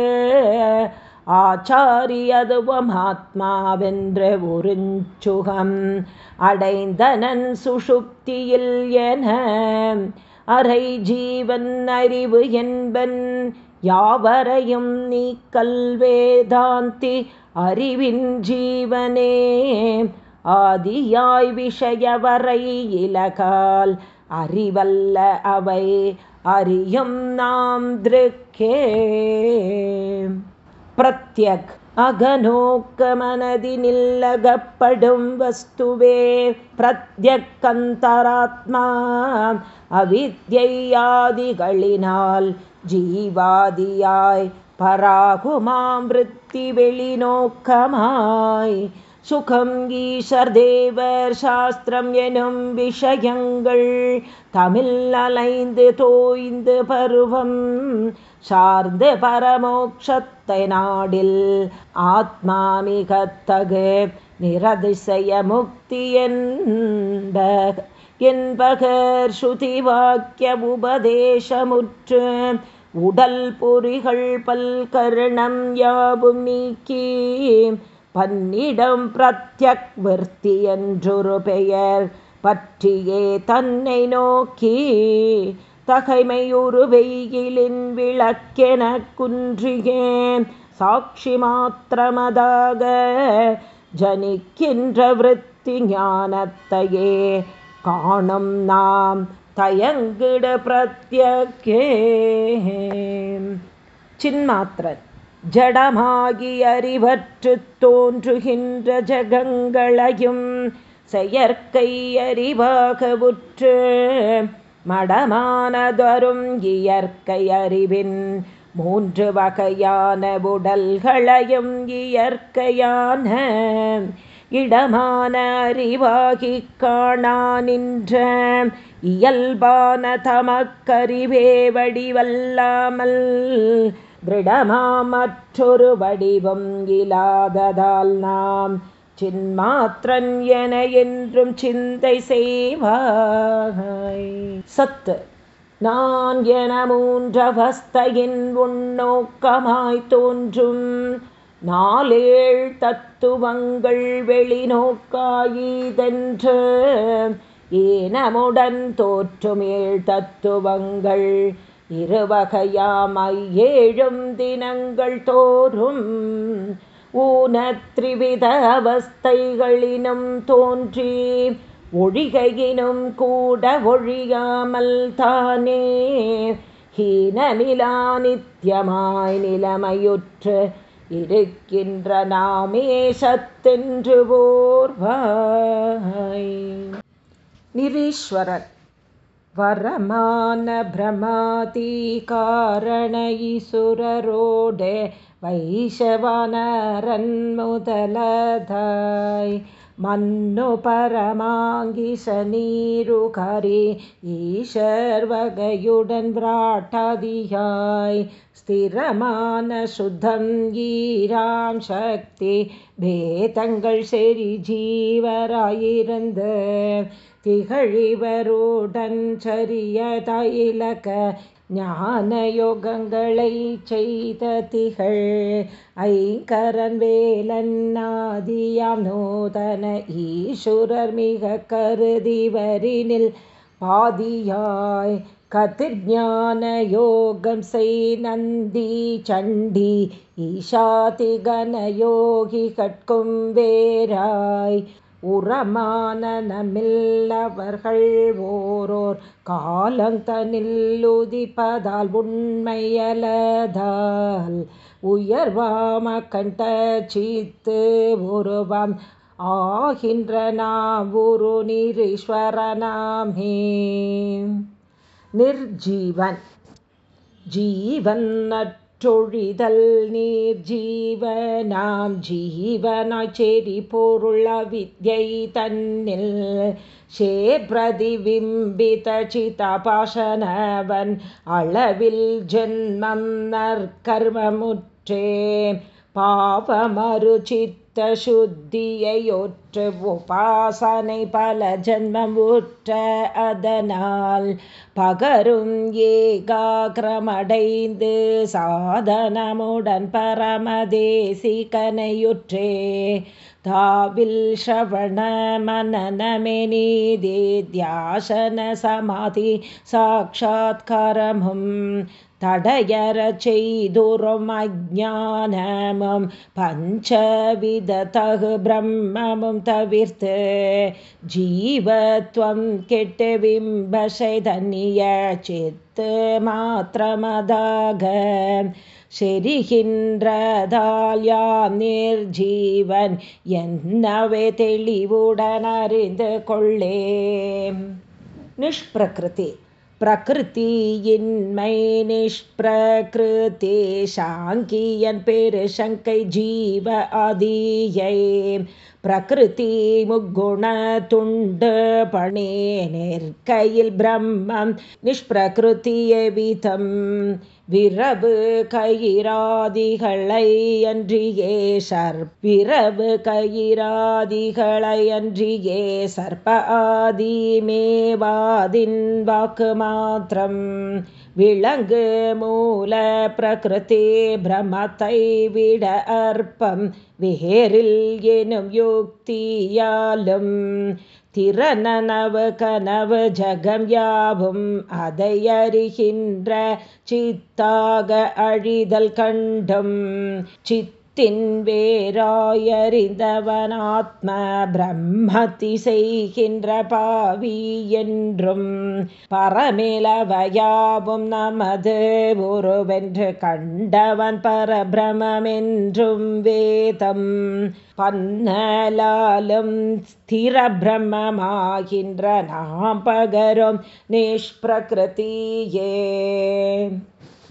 ஆச்சாரியதுவம் ஆத்மாவென்ற உறிஞ்சுகம் அடைந்தனன் சுஷுப்தியில் என அரை ஜீவன் அறிவு என்பன் யாவரையும் நீக்கல் வேதாந்தி அறிவின் ஜீவனே. ஆதியாய் விஷயவரை இலகால் அறிவல்ல அவை அறியும் நாம் திருக்கே. பிரத்யக் அகநோக்கமனதினில்லகப்படும் வஸ்துவே. பிரத்யக்கந்தராத்மா அவித்யாதிகளினால் ஜீவாதியாய் பராகுமாம் விற்பி வெளிநோக்கமாய். சுகம் ஈஷர் தேவர் சாஸ்திரம் எனும் விஷயங்கள் தமிழ் அலைந்து தோய்ந்து பருவம். சார்ந்து பரமோக்ஷத்தை நாடில் ஆத்மா மிகத்தகு நிரதிசய முக்தி என்ப என்பகர் ஸ்ருதி வாக்கிய உபதேசமுற்று உடல் பொறிகள் பல்கர்ணம் யாவும் நீக்கி பன்னிடம் பிரத்யக் விற்த்தி என்றொரு பெயர் பற்றியே தன்னை நோக்கி தகைமையுறு வெயிலின் விளக்கென குன்றியே சாட்சி மாத்திரமதாக ஜனிக்கின்ற விற்பி ஞானத்தையே காணும் நாம் தயங்கிட பிரத்யக்கே. சின்மாத்திரன் ஜடமாகி அறிவற்று தோன்றுகின்ற ஜகங்களையும் செயற்கை அறிவாக உற்று மடமானதரும் இயற்கை அறிவின் மூன்று வகையான உடல்களையும் இயற்கையான இடமான அறிவாகி காணா நின்ற இயல்பான தமக்கறிவே வடிவல்லாமல் திருடமா மற்றொரு வடிவம் இல்லாததால் நாம் சின்மாத்திரன் என என்றும் சிந்தை செய்வாய். சத்து நான் என மூன்றவஸ்தையின் உன்னோக்கமாய் தோன்றும். நாளேழ் தத்துவங்கள் வெளிநோக்காயிதென்று. ஏனமுடன் தோற்றும் ஏழ் தத்துவங்கள் இருவகையாமை ஏழும் தினங்கள் தோறும். ஊனத்ரிவித அவஸ்தைகளினும் தோன்றி ஒழிகையினும் கூட ஒழியாமல் தானே ஹீனமிலா நித்தியமாய் நிலைமையுற்று இருக்கின்ற நாமே சத்தென்று போர்வாய் நிரீஸ்வரர் வரமான பிரமாதி காரண ஈசுரரோடு வைஷவனரன் முதலதாய் மன்னு பரமாங்கிச நீருகரி ஈஷர் வகையுடன் விராட்டாதியாய் ஸ்திரமான சுத்தம் ஈராம் சக்தி பேதங்கள் செறி ஜீவராயிருந்து திகழிவருடன் சரிய தைலக ஞானயோகங்களை செய்த திகழ் ஐங்கரன் வேலன்னாதியாம் நூதன ஈஸ்வரர் மிக கருதி வரினில் பாதியாய் கதிர்ஞான யோகம் செய் நந்தி சண்டி ஈஷாதிகன யோகி கட்கும் வேராய் உரமானனமில்லவர்கள் ஓரோர் காலந்தனில்லுதிப்பதால் உண்மையலதால் உயர்வாம கண்ட சீத்து உருவம் ஆகின்ற நாம் உரு நிரீஸ்வரனாமே நிர்ஜீவன் ஜீவன் தொழிதல் நீர் ஜீவனாம் ஜீவனாய் செறி பொருள் வித்யை தன்னில். ஷே பிரதிபிம்பித சிதபாஷனவன் அளவில் ஜென்மம் நற்கர்மமுற்றே. பாவமரு சித்த சுத்தியையொற்ற உற்று உபாசனை பல ஜன்மம் உற்ற அதனால் பகரும் ஏகாகிரமடைந்து சாதனமுடன் பரமதேசிகனையுற்றே. தாவில் ஸ்ரவண மனநமெனீதே தியாசன சமாதி சாட்சா்காரமும் தடையற செய்துரும் அஜானமும் பஞ்சவித தகு பிரம்மமும் தவிர்த்து ஜீவத்வம் கெட்டு விம்பசை தன்னிய சித்து மாத்திரமதாக செரிகின்றதால் யாம் நிர்ஜீவன் என்னவே தெளிவுடன் அறிந்து கொள்ளே நிஷ்பிரகிருதி. பிரகிருத்தியின்மை நிஷ்பிரகிருதி சாங்கியன் பெரு சங்கை ஜீவ ஆதியை. பிரகிருதி முக்குண துண்டு பணி நெற்கையில் பிரம்மம் நிஷ்பிரகிருத்திய விதம் விரவு கயிராதிகளை அன்றியே சர்பிரவு கயிராதிகளை அன்றியே சர்ப ஆதிமேவாதின் வாக்கு மாத்திரம். விலங்கு மூல பிரகிருதி பிரமத்தை விட அற்பம். வேரில் எனும் யுக்தியாலும் திறனனவு கனவு ஜகம் யாவும் அதை அறிகின்ற சித்தாக அழிதல் கண்டும். சித் தின்வேராயறிந்தவனாத்ம பிரம்மதி செய்கின்ற பாவி என்றும் பரமேலவயாவும் நமது ஒருவென்று கண்டவன் பரபிரமென்றும் வேதம் பன்னலாலும் ஸ்திர பிரம்மமாகின்ற நாம் பகரும் நிஷ்பிரகிருத்தியே.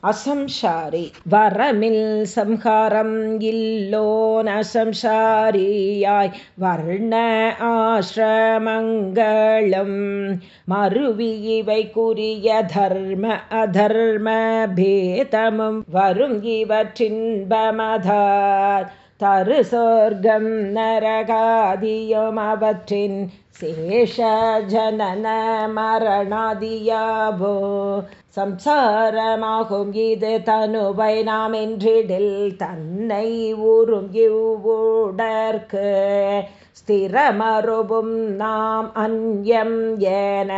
அசம்சாரி. வரமில் சம்ஹாரம் இல்லோன் அசம்சாரியாய் வர்ண ஆசிரமங்களும் மறுவி இவை குறிய தர்ம அதர்ம பேதமும் வரும் இவற்றின்பமதார். தரு சொர்க்கம் நரகாதியும் அவற்றின் சேஷ ஜனன மரணாதியாவோ. சம்சாரமாகும் இது தனுவை நாம் என்றிடில் தன்னை ஊறும் இவ்வுடற்கு ஸ்திரமருபும் நாம் அந்யம் என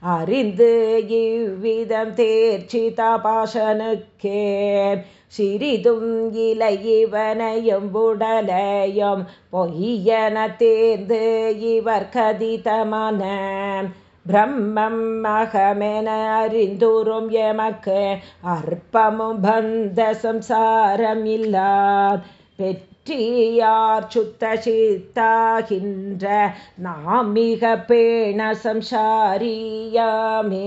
அறிந்து இவ்விதம் தேர்ச்சி தபாசனுக்கே சிறிதும் இலை இவனையும் உடலையும் பொய்யன தேர்ந்து இவர் கதிதமான. பிரம்மம் அகமென அறிந்துரும் எமக்கு அற்பமும் பந்த சம்சாரம் இல்லா பெற்றியார் சுத்த சித்தாகின்ற நாம் மிக பேண சம்சாரியாமே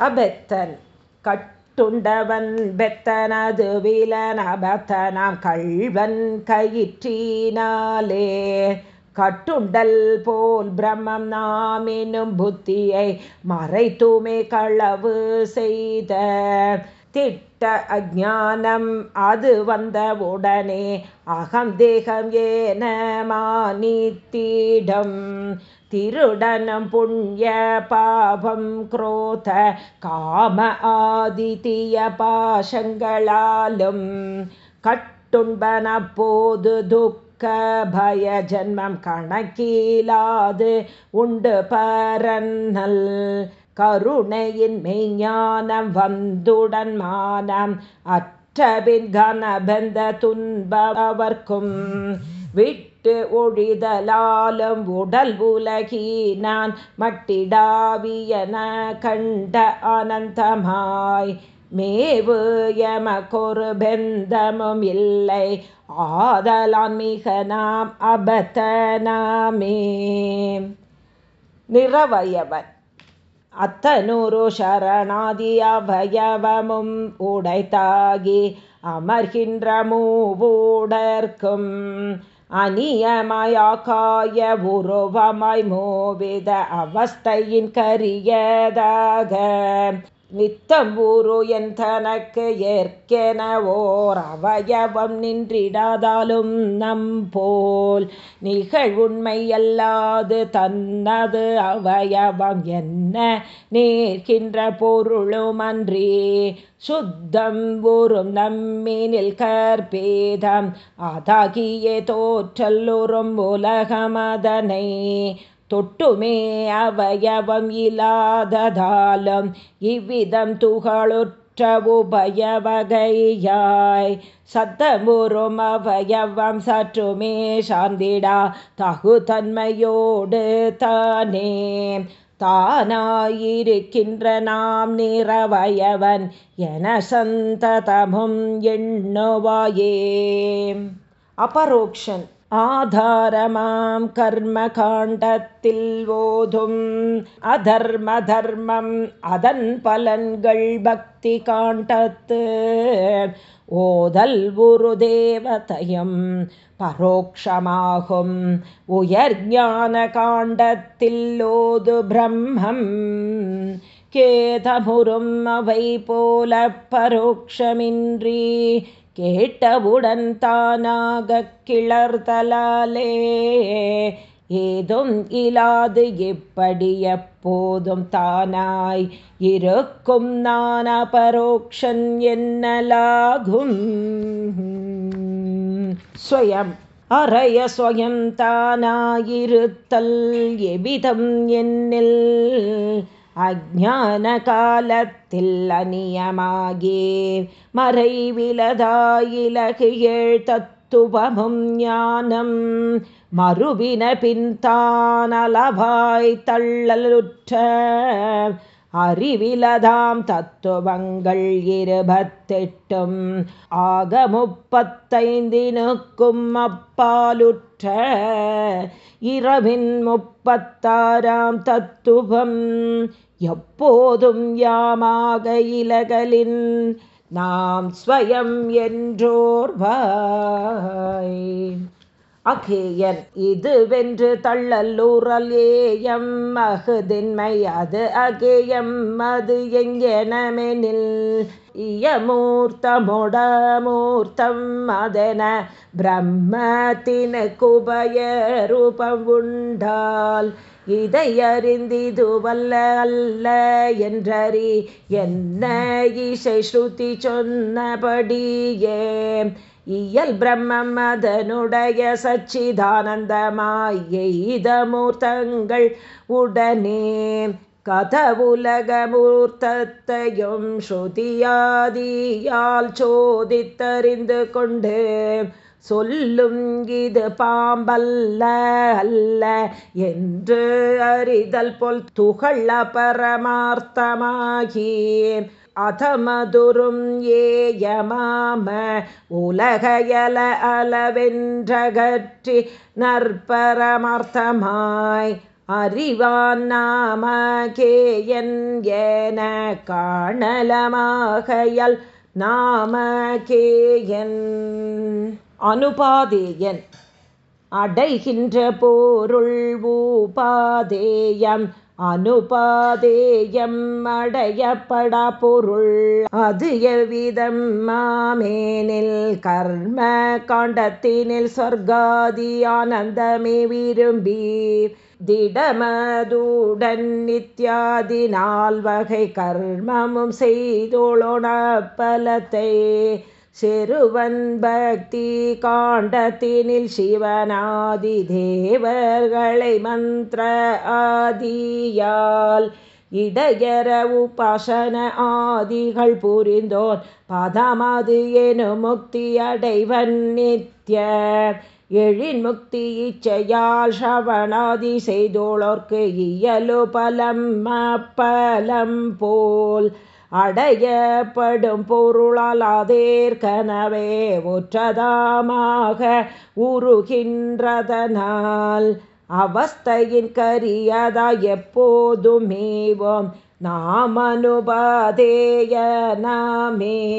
அபெத்தன் கட் துண்டவன் பெத்தனது விலனபத்தனாம் கள்வன் கயிற்றினாலே கட்டுண்டல் போல் பிரம்மம் நாம் எனும் புத்தியை மறைத்துமே களவு செய்த. திட்ட அஜானம் அது வந்த உடனே அகம் தேகம் ஏன மானித்திடம். திருடனம் புண்ணிய பாபம் குரோத காம ஆதித்திய பாஷங்களாலும் கட்டுண்பன போது துக்க பய ஜன்மம் கணக்கீலாது உண்டு பரன்னல். கருணையின் மெய்ஞானம் வந்துடன் மானம். அற்றபின் கனபெந்த துன்பவர்க்கும் விட்டு ஒழிதலாலும் உடல் உலகினான். மட்டிடாவியன கண்ட அனந்தமாய். மேவு எமக்கொரு பெந்தமும் இல்லை ஆதலான் மிக நாம் அபத்தனாமே. நிறவயவன். அத்தனூரு சரணாதி அவயவமும் உடைத்தாகி அமர்கின்ற மூவூடர்க்கும் அநியமயாக்காய உருவமாய் மூவித அவஸ்தையின் கரியதாக நித்தம்பூரு என் தனக்கு ஏற்கென ஓர் அவயவம் நின்றிடாதாலும் நம் போல் நிகழ்வுண்மை அல்லாது தன்னது அவயவம் என்ன நேர்கின்ற பொருளும் அன்றி சுத்தம் ஊரும் நம்மினில் கற்பேதம் அதாகிய தோற்றல்லுறும் உலகமதனை தொட்டுமே அவயவம் இல்லாததாலும் இவ்விதம் துகளுற்ற உபயவகையாய். சத்தமுறும் அவயவம் சற்றுமே சார்ந்திடா தகுதன்மையோடு தானே. தானாயிருக்கின்ற நாம் நிறவயவன் என சந்ததமும் எண்ணுவாயே. அபரோக்ஷன். ஆதாரமாம் கர்ம காண்டத்தில் ஓதும் அதர்ம தர்மம் அதன் பலன்கள் பக்தி காண்டத்து. ஓதல் உரு தேவதயம் பரோக்ஷமாகும். உயர் ஞான காண்டத்தில் ஓது பிரம்மம். கேதமுறும் அவை போல பரோக்ஷமின்றி கேட்டவுடன் தானாக கிளர்தலாலே ஏதும் இலாது இப்படி எப்போதும் தானாய் இருக்கும் நான் அபரோக்ஷன் என்னலாகும். ஸ்வயம் அறைய ஸ்வயம் தானாயிருத்தல் எவ்விதம் என்னில் அஜான காலத்தில் அநியமாகே மறைவிலதாயிலகியேழ் தத்துவமும் ஞானம். மறுவின பின்தானலவாய் தள்ளலுற்ற அறிவிலதாம் தத்துவங்கள் இருபத்தெட்டும். ஆக முப்பத்தைந்தினுக்கும் அப்பாலுற்ற இரவின் முப்பத்தாறாம் தத்துவம் எப்போதும் யாமாக இலகலின் நாம் ஸ்வயம் என்றோர்வாய். அகேயன் இது வென்று தள்ளல்லூரல் ஏயம் அகுதின்மை அது அகேயம் அது எங்கெனமெனில் இயமூர்த்தமுடமூர்த்தம் அதென பிரம்மத்தின குபய ரூபம் உண்டால் இதை அறிந்திது வல்ல அல்ல என்றறி என்ன இசை ஸ்ருதி சொன்னபடியே இயல் பிரம்மம் அதனுடைய சச்சிதானந்தமாய் எய்தமூர்த்தங்கள் உடனே கதவுலகமூர்த்தத்தையும் ஸ்ருதியாதியால் சோதித்தறிந்து கொண்டு சொல்லும் இது பாம்பல்ல அல்ல என்று அறிதல் போல் துகள் அபரமார்த்தமாகியேன் அதமதுரும் ஏயமாம உலகையல அளவென்றகற்றி நற்பரமார்த்தமாய் அறிவான் நாமகேயன் என காணலமாகையல் நாமகேயன் அனுபாதேயன். அடைகின்ற போருள் ஊபாதேயம். அனுபாதேயம் அடையப்படா பொருள். அது எவ்விதம் மாமேனில் கர்ம காண்டத்தினில் சொர்க்காதி ஆனந்தமே விரும்பி திடமதுடன் நித்யாதி நால்வகை கர்மமும் செய்தோளோன பலத்தை. செருவன் பக்தி காண்டத்தினில் சிவனாதி தேவர்களை மந்திர ஆதியால் இடையர உபாசன ஆதிகள் புரிந்தோன் பதமது எனும் முக்தி அடைவன் நித்ய. எழின் முக்தி இச்சையால் ஷவணாதி செய்தோளோர்க்கு இயலு பலம் அப்பலம் போல். அடையப்படும் பொருளாலாதேர் கனவே ஒற்றதாமாக உருகின்றதனால். அவஸ்தையின் கரியதா எப்போதுமேவோம் நாம் அனுபாதேய நாமே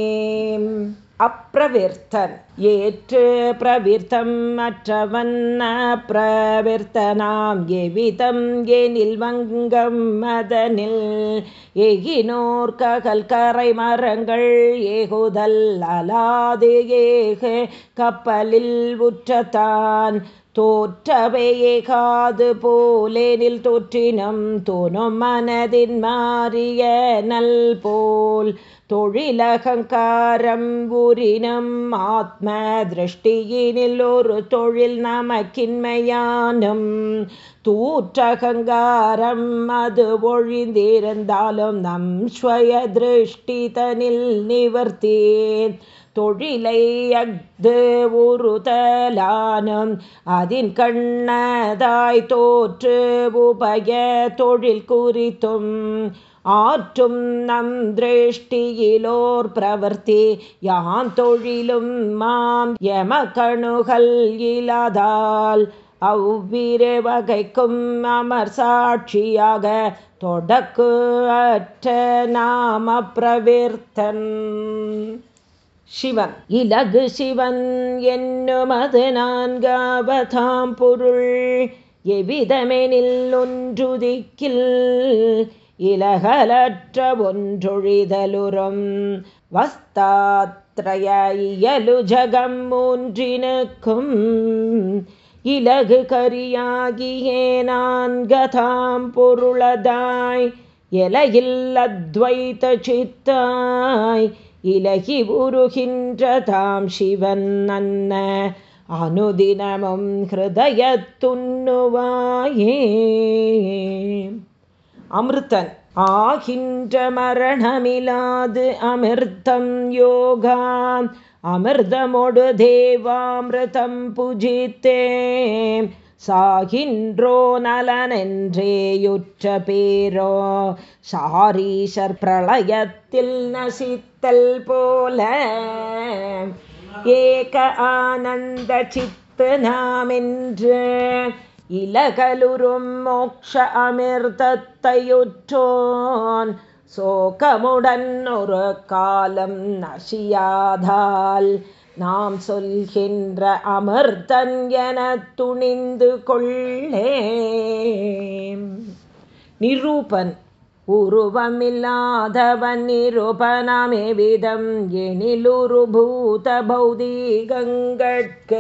அப்பிரவிர்த்தன். ஏற்று பிரவிர்த்தம் மற்றவன் அப்பிரவிர்த்தனாம். எவிதம் எனில் வங்கம் மதனில் எகினோர் ககல் கரை மரங்கள் ஏகுதல் அலாது ஏக கப்பலில் உற்றத்தான். தோற்றவை ஏகாது போலேனில் தோற்றினம். தோனும் மனதின் மாறிய நல் போல் தொழிலகங்காரம் உரினம் ஆத்ம திருஷ்டியினில் ஒரு தொழில் நமக்கின்மையானும். தூற்றகங்காரம் அது ஒழிந்திருந்தாலும் நம் ஸ்வய திருஷ்டி தனில் நிவர்த்தேன். தொழிலை அஃது உறுதலானும் அதின் கண்ணதாய் தோற்று உபய தொழில் குறித்தும் ஆற்றும் நம் திருஷ்டியிலோர் பிரவர்த்தி யான் தொழிலும் மாம் யம கணுகள் இலாதால். அவ்விரு வகைக்கும் அமர் சாட்சியாக தொடக்கு அற்ற நாம பிரவிர்த்தன் சிவன். இலகு சிவன் என்னுமது நான்காவதாம் பொருள். எவ்விதமெனில் ஒன்றுதிக்கில் இலகலற்ற ஒன்றொழிதலுறும். வஸ்தாத்ரய இயலு ஜகம் மூன்றினுக்கும் இலகு கரியாகியே நான்கதாம் பொருளதாய். எலையில் அத்வைத சித்தாய் இலகி உருகின்ற தாம் சிவன் அன்ன. அனுதினமும் ஹிருதய துண்ணுவாயே அமிர்தன். ஆகின்ற மரணமிலாது அமிர்தம் யோகா. அமிர்தமொடு தேவாமிர்தம் புஜித்தே சாகின்றோ நலனென்றேயுற்ற பேரோ. சாரீஷர் பிரளயத்தில் நசித்தல் போல. ஏக ஆனந்த சித்து நாமென்று இலகலுறும் மோக்ஷ அமிர்தத்தையுற்றோன் சோகமுடன் ஒரு காலம் நசியாதால் நாம் சொல்கின்ற அமர்தன் என துணிந்து கொள்ளே நிரூபன் உருவமில்லாதவன் நிரூபணமே விதம் எனிலுரு பூத பௌதீகங்கட்கு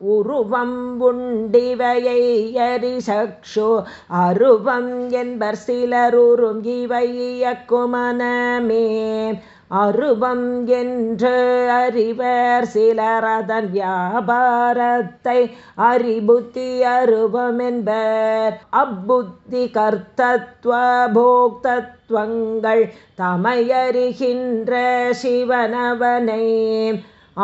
உருவம் உண்டிவையை அரிசக்ஷு அருவம் என்பர் சிலருறும் இவை இயக்குமனமே. அருவம் என்று அறிவர் சிலரதன் வியாபாரத்தை அறிபுத்தி அருவம் என்பர். அப்புத்தி கர்த்தத்வ போக்தத்துவங்கள் தமையறிகின்ற சிவனவனை.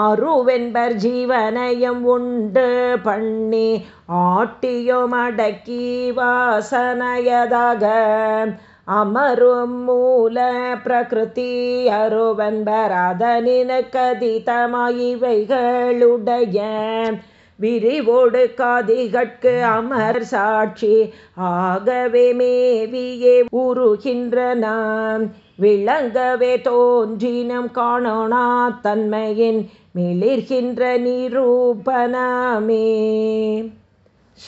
அருவென்பர் ஜீவனையும் உண்டு பண்ணி ஆட்டியும் அடக்கி வாசனையதாக. அமரும் மூல பிரகிருதி அருவன்பராதனின கதிதமாயிவைகளுடைய விரிவோடு காதிகட்கு அமர் சாட்சி ஆகவே மேவியே உருகின்ற நாம் விளங்கவே தோன்றினம் காணோனா தன்மையின் மிளிர்கின்ற நிரூபணமே.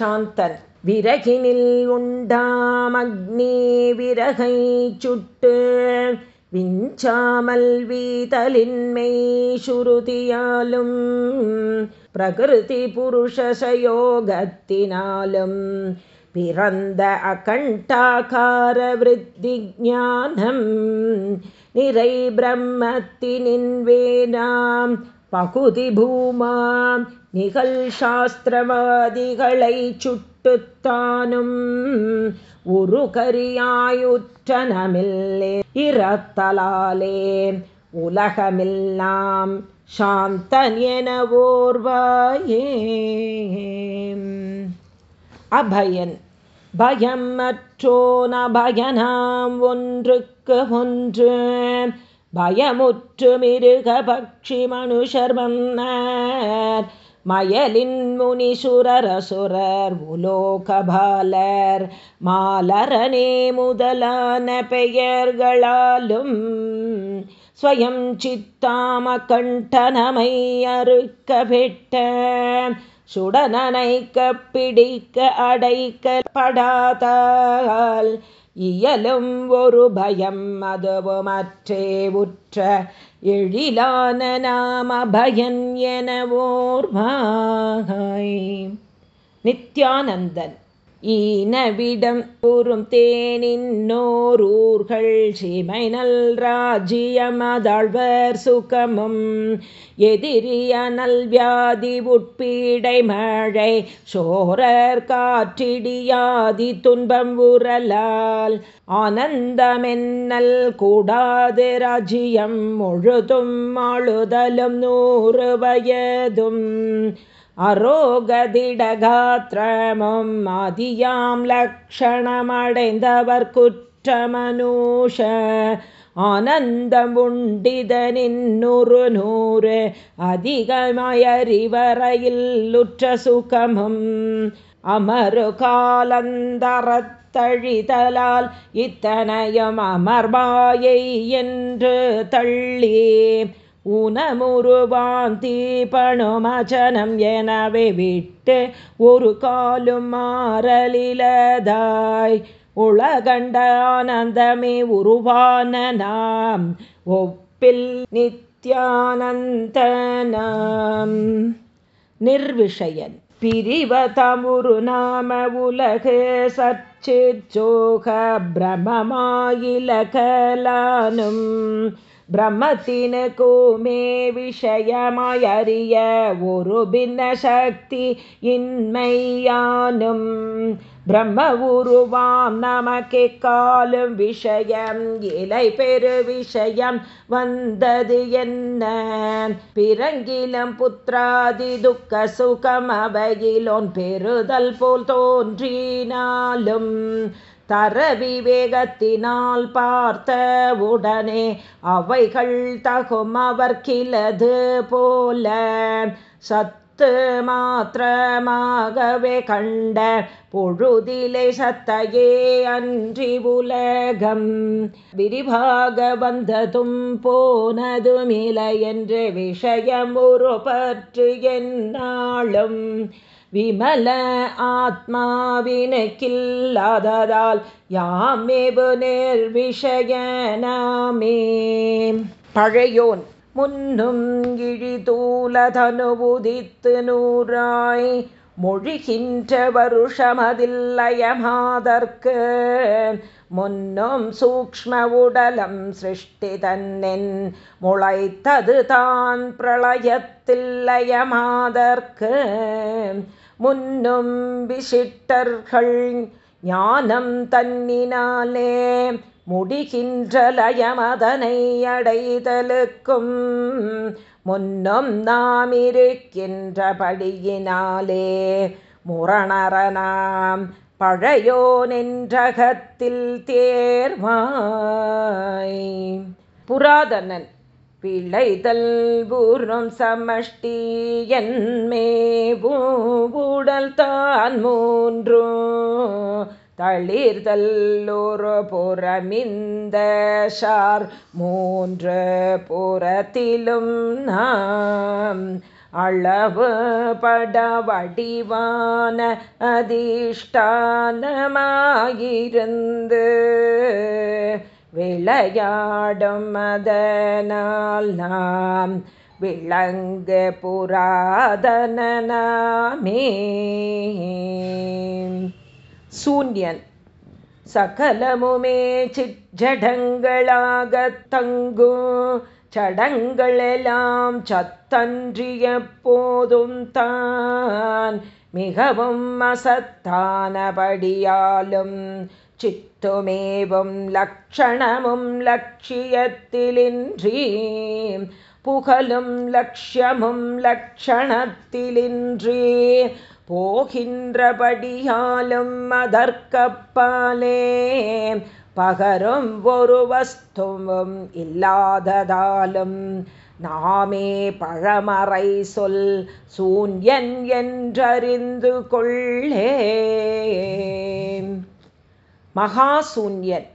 சாந்தன் விறகினில் உண்டாம் அக்னி விறகை சுட்டு விஞ்சாமல் வீதலின்மை சுருதியாலும் பிரகிருதி புருஷசயோகத்தினாலும் பிறந்த அகண்டாகார விருத்தி ஞானம் நிறை பிரம்மத்தினின் வேணாம் பகுதி பூமா நிகழ் சாஸ்திரவாதிகளை சுட்டுத்தானும். ஒரு கரியாயுற்றனமில்லே இரத்தலாலே. உலகமில்லாம் சாந்தன் என ஓர்வாயே. அபயன். பயம் மற்றோன் அபயனாம். ஒன்றுக்கு ஒன்று. பயமுற்று மிருக பக்ஷி மனுஷர் மன்னர் மயலின் முனிசுரரசுரர் உலோகபாலர் மாலரனே முதலான பெயர்களாலும் ஸ்வயம் சித்தாம கண்டனமை அறுக்க பெட்ட சுடனனைக்க பிடிக்க அடைக்கப்படாதால் இயலும் ஒரு பயம் அதுவுமற்றே உற்ற எழிலான நாம பயன் என ஓர்வாய் நித்யானந்தன். ஈனவிடம் கூறும் தேனின்னோரூர்கள் சீமைநல் ராஜ்யமதாழ்வர் சுகமும். எதிரிய நல்வியாதி உட்பீடை மழை சோரர் காற்றிடியாதி துன்பம் உரலால் ஆனந்தமென்னல் கூடாது ராஜ்யம் முழுதும் ஆளுதலும் நூறு வயதும். அரோகதிடகாத்திரமும் மதியாம் லக்ஷணமடைந்தவர் குற்றமனூஷ ஆனந்தம் உண்டிதனின் நூறு நூறு அதிகமயறிவரையில் உற்ற சுகமும் அமரு காலந்தரத்தழிதலால் இத்தனையும் அமர்வாயை என்று தள்ளி. ஊனமுருவாந்தி பணுமச்சனம் எனவே விட்டு ஒரு காலும் மாறலிலதாய். உலகண்ட ஆனந்தமே உருவான நாம் ஒப்பில் நித்யானந்தனாம். நிர்விஷயன் பிரிவதமுரு நாம உலகு சச்சிச்சோக பிரமமாயிலகலானும். பிரம்மத்தினுக்குமே விஷயமாயறிய ஒரு பின்ன சக்தி இன்மையானும். பிரம்ம உருவாம் நமக்கு காலும் விஷயம் இலை பெரு விஷயம் வந்தது என்ன? பிறங்கிலும் புத்திராதி துக்க சுகம் அவையிலோன் பெறுதல் போல் தோன்றினாலும் தர விவேகத்தினால் பார்த்த உடனே அவைகள் தகும் அவர்கிலது போல சத்து மாத்திரமாகவே கண்ட பொழுதிலே சத்தையே அன்றி உலகம். விரிவாக வந்ததும் போனதுமில இலை என்று விஷயம் ஒரு பற்று என்னாலும் விமல ஆத்மாவினக்கில்லாததால் யாமேவு நேர்விஷயனாமே பழையோன் முன்னும் இழிதூலதனுபுதித்து நூறாய் மொழிகின்ற வருஷமதில்லயமாதற்கு முன்னும் சூக்ம உடலம் சிருஷ்டி தன்னின் முளைத்தது தான் பிரளயத்தில்லயமாதற்கு முன்னும் விசிட்டர்கள் ஞானம் தன்னினாலே முடிகின்ற லயமதனை அடைதலுக்கும். முன்னும் நாம் இருக்கின்றபடியினாலே முரணரனாம் பழையோ நின்றகத்தில் தேர்வாய். புராதனன் பிழைதல் பூர்ணம் சமஷ்டி என்மேபூடல் தான் மூன்று. தளிர்தல்லொரு புறமிந்த ஷார் மூன்று புறத்திலும் நாம் அளவு பட வடிவான அதிஷ்டானமாயிருந்து விளையாடும் அதனால் நாம் விளங்கு புராதனாமே சூன்யன். சகலமுமே சிற்றடங்களாகத் தங்கும் சடங்களெல்லாம் சத்தன்றிய போதும் தான். மிகவும் அசத்தானபடியாலும் சித் துமேவும் லக்ஷணமும் லட்சியத்திலின்றி புகழும் லட்சியமும் லட்சணத்திலின்றி போகின்றபடியாலும் அதற்கப்பாலே பகரும் ஒரு வஸ்துவும் இல்லாததாலும் நாமே பழமறை சொல் சூன்யன் என்றறிந்து கொள்ளே. மகாசூன்யன்.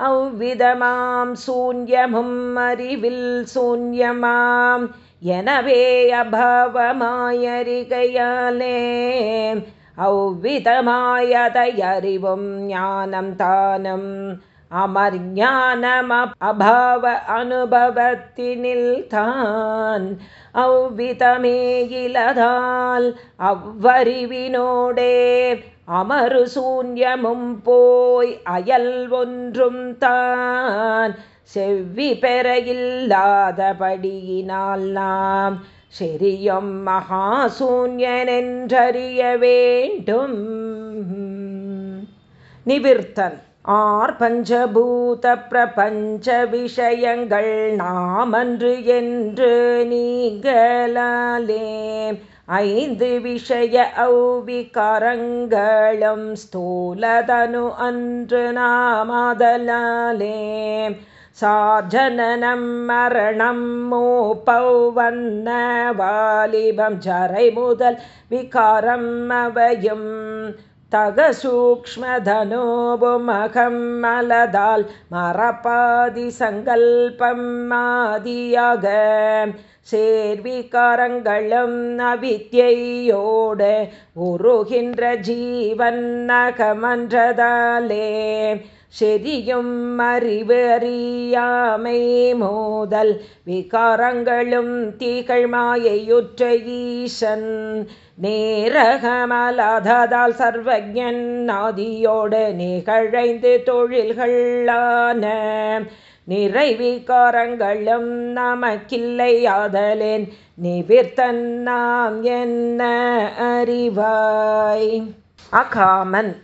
அவ்விதமாம் சூன்யமும் அறிவில் சூன்யமாம். எனவே அபவமாயறிகையாலே அவ்விதமாயதையறிவும் ஞானம் தானும். அமர் ஞானம் அபாவ அனுபவத்தினில் தான் அவ்விதமே இலதால் அவ்வறிவினோடே அமரு சூன்யமும் போய் அயல் ஒன்றும் தான். செவ்வி பெற இல்லாதபடியினால் நாம் செரியம் மகாசூன்யனென்றறிய வேண்டும். நிவிர்த்தன் ஆர் பஞ்சபூத பிரபஞ்ச விஷயங்கள் நாமன்று என்று நீங்களாலே ஐந்து விஷய ஔவிகாரங்களும் ஸ்தூலதனு அன்று நாமதலாலே. சார்ஜனனம் மரணம் மூப்பௌ வந்த வாலிபம் ஜரை முதல் விகாரம் அவையும். தக சூக்மதனோபுமகம் மலதால் மரபாதி சங்கல்பம் மாதியாக சேர்விகாரங்களும் அவித்யோடு உருகின்ற ஜீவன் நகமன்றதாலே செரியும் அறிவு அறியாமை மோதல் விகாரங்களும் தீகள் மாயையுற்ற ஈசன். நேரகமலாததால் சர்வஜன் நாதியோடு நிகழைந்து தொழில்களான நிறைவிகாரங்களும் நமக்கில்லையாதலேன் நிவிர்த்தன் நாம் என்ன அறிவாய்? அகாமன்.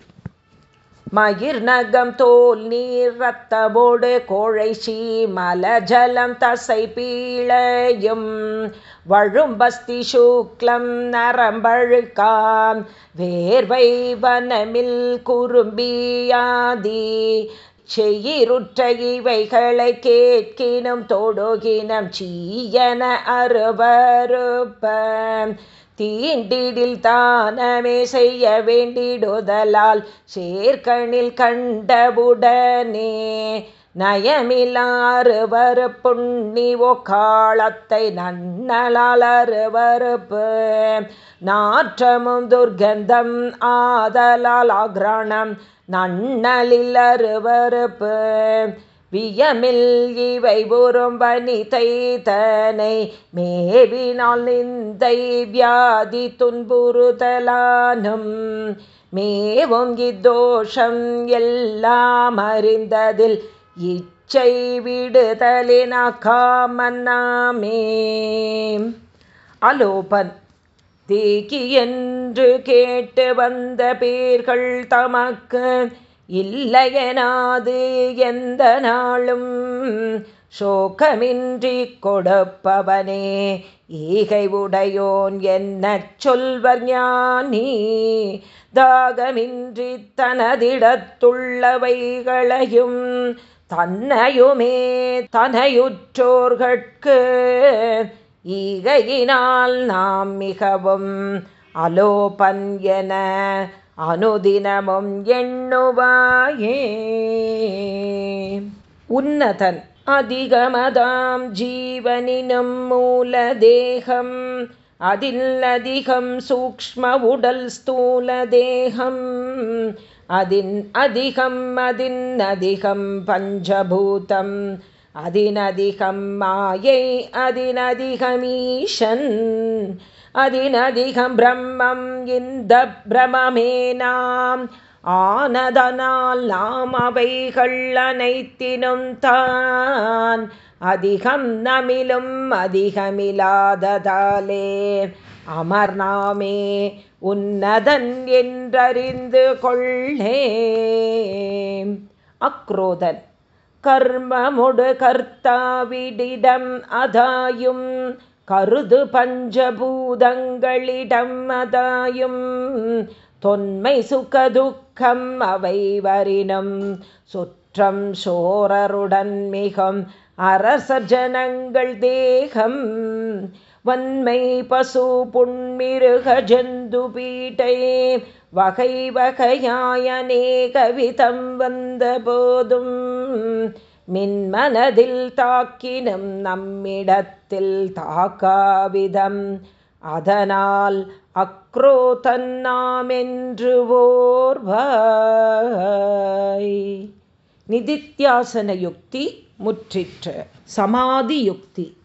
மயிர் நகம் தோல் நீர் ரத்தபோடு கோழை சீமல ஜலம் தசை பீழையும் வழும் பஸ்தி சூக்லம் நரம்பழுக்காம். வேர்வை வனமில் குறும்பியாதி. செய்யிருற்ற இவைகளை கேட்கினும் தொடுகினம் சீயன அருவருப்ப தீண்டிடில் தானமே செய்ய வேண்டிடுதலால் சேர்கணில் கண்டவுடனே நயமிலாறுவரு புண்ணி ஒக்காலத்தை நன்னலால் நாற்றமும் துர்கந்தம் ஆதலால் ஆக்ரணம் நன்னலிலருவறுப்பு வியமில் இவை உறும்பனி தைத்தனை மேவினால் நிந்தை வியாதி துன்புறுதலானும். மேவும் இத்தோஷம் எல்லாம் அறிந்ததில் இச்சை விடுதலின காமன்னாமே அலோபன் தேக்கி என்று கேட்டு வந்த பேர்கள் தமக்கு இல்லையனாது எந்த நாளும் சோகமின்றி கொடுப்பவனே. ஈகை உடையோன் என்ன சொல்வர் ஞானி? தாகமின்றி தனதிடத்துள்ளவைகளையும் தன்னையுமே தனையுற்றோர்கட்கு ஈகையினால் நாம் மிகவும் அலோபன் என அனுதினமும் எண்ணுவாயே. உன்னதன் அதிகமதாம் ஜீவனினும் மூல தேகம் அதில் அதிகம் சூக்ம உடல் ஸ்தூல தேகம் அதின் அதிகம் அதின் அதிகம் பஞ்சபூதம். அதினதிகம் மாயை அதினதிகமீஷன் அதினதிகம் பிரம்மம் இந்த பிரமமே நாம். ஆனதனால் நாம் அவைகள் அனைத்தினும் தான். அதிகம் நமிலும் அதிகமிலாததாலே. அமர்நாமே உன்னதன் என்றறிந்து கொள்ளே. அக்ரோதன் கர்மமுடு கர்த்தாவிடிடம் அதாயும் கருது பஞ்சபூதங்களிடம் அதாயும். தொன்மை சுகதுக்கம் அவை வரினும் சுற்றம் சோரருடன் மிகும் அரசஜனங்கள் தேகம் வன்மை பசு புன்மிருக ஜந்து பீட்டை வகை வகையாயனேகவிதம் வந்த போதும் மின்மனதில் தாக்கினும் நம்மிடத்தில் தாக்காவிதம் அதனால் அக்ரோ தன்னாமென்று ஓர்வாய். நிதித்தியாசன யுக்தி முற்றிற்று. சமாதி யுக்தி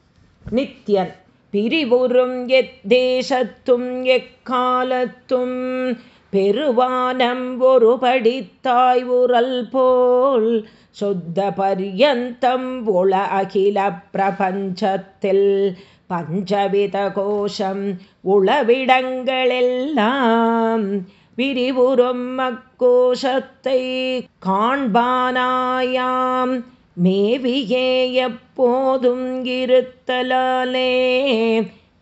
நித்யன். பிரிவுறும் எத்தேசத்தும் எக்காலத்தும் பெருவானம் ஒரு படித்தாய் உரல் போல் சொத்த பரியந்தம் உள அகில பிரபஞ்சத்தில் பஞ்சவித கோஷம் உளவிடங்களெல்லாம் விரிவுறும் அக்கோஷத்தை காண்பானாயாம் மேவியே எப்போதும் இருத்தலாலே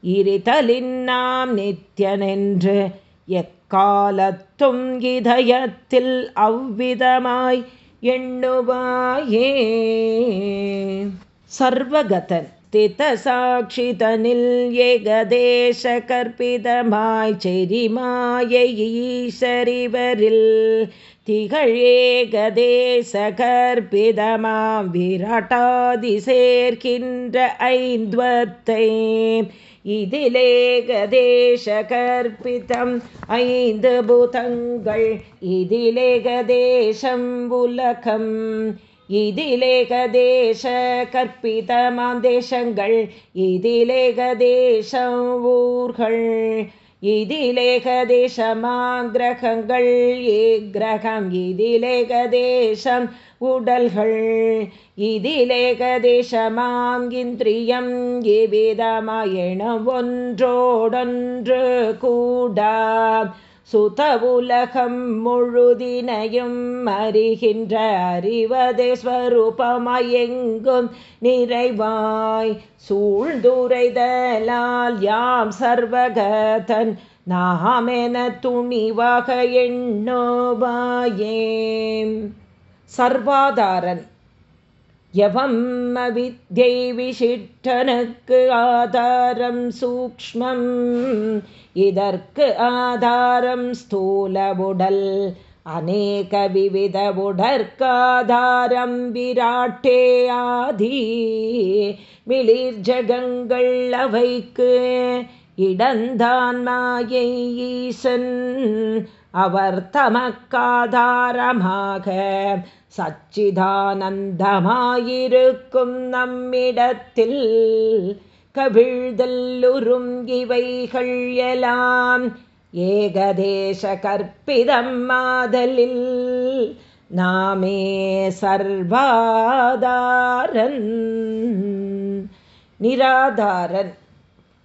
இருதலின் நாம் நித்தியனென்று எக்காலத்தும் இதயத்தில் அவ்விதமாய் எண்ணுவாயே. சர்வகதன் திதசாட்சிதனில் ஏகதேச கற்பிதமாய் செரிமாய ஈசரிவரில் திகழேகதேச கற்பிதமாம் விராட்டாதி சேர்க்கின்ற ஐந்த்வத்தை. இதிலேகதேச ஐந்து பூதங்கள் இதிலேகதேசம் உலகம். இதிலேகதேச கற்பிதமாம் தேசங்கள் இதிலேகதேசம் ஊர்கள். இதிலேகதேசமாம் கிரகங்கள் ஏ கிரகம் இதிலேகதேசம் உடல்கள் இதிலேகதேசமாம் இந்திரியம் இவ்விதமாயணம் ஒன்றோடொன்று கூடா சுத உலகம் முழுதினையும் அறிகின்ற அறிவதே ஸ்வரூபமயெங்கும் நிறைவாய் சூழ்ந்துரைதலால் யாம் சர்வகதன் நாமென துணிவாக எண்ணோபாயே சர்வாதாரன். யவம் அவித்யை விசிட்டனுக்கு ஆதாரம் சூக்மம் இதற்கு ஆதாரம் ஸ்தூலவுடல் அநேக விவித உடற்காதாரம் விராட்டே ஆதி. மிளிர் ஜகங்கள் அவைக்கு இடந்தான் மாயை ஈசன் அவர் தமக்காதாரமாக சச்சிதானந்தமாயிருக்கும் நம்மிடத்தில் கவிழ்தல்லுறும் இவைகள் எலாம். ஏகதேச கற்பிதம் மாதலில் நாமே சர்வாதாரன். நிராதாரன்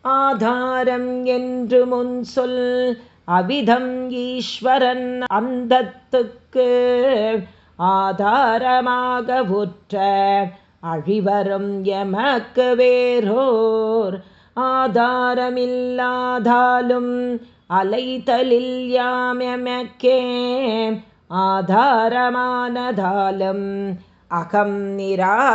ஆதாரம் என்று முன் சொல் அவிதம் ஈஸ்வரன் அந்தத்துக்கு ஆதாரமாக உற்ற அழிவரும் எமக்கு வேறோர் ஆதாரமில்லாதாலும் அலைதலில் யாமெமக்கே ஆதாரமானதாலும் அகம் நிராதாரனாமே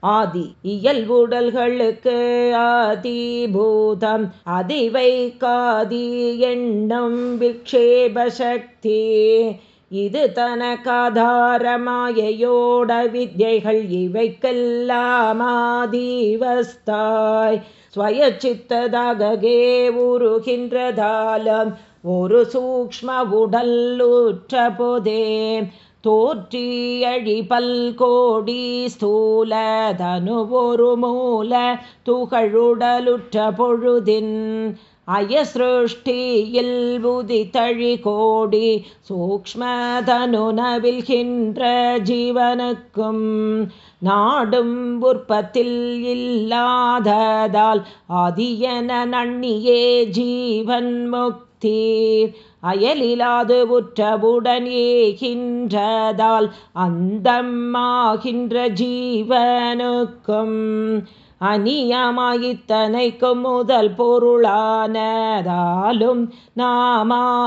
ஆதி இயல்புடல்களுக்கு ஆதிபூதம். அதிவை காதி எண்ணம் விக்ஷேபசக்தி. இது தனக்காதாரமாயோட வித்யைகள் இவைக்கெல்லாம் ஆதிவஸ்தாய். ஸ்வயச்சித்ததாகவே உருகின்றதாலம் ஒரு சூக்ம உடல் உற்ற போதே தோற்றியழி கோடி ஸ்தூல தனு ஒரு மூல துகழுடலுற்ற பொழுதின் அயசிருஷ்டியில் தழி கோடி சூக்மதனு நவில்கின்ற ஜீவனுக்கும் நாடும் உற்பத்தில் இல்லாததால் அதியன நன்னியே ஜீவன் முக்தி. அயலிலாது உற்றவுடன் ஏகின்றதால் அந்தம்மாகின்ற ஜீவனுக்கும் அநியமாயித்தனைக்கும் முதல் பொருளானதாலும் நாமாதியாமே.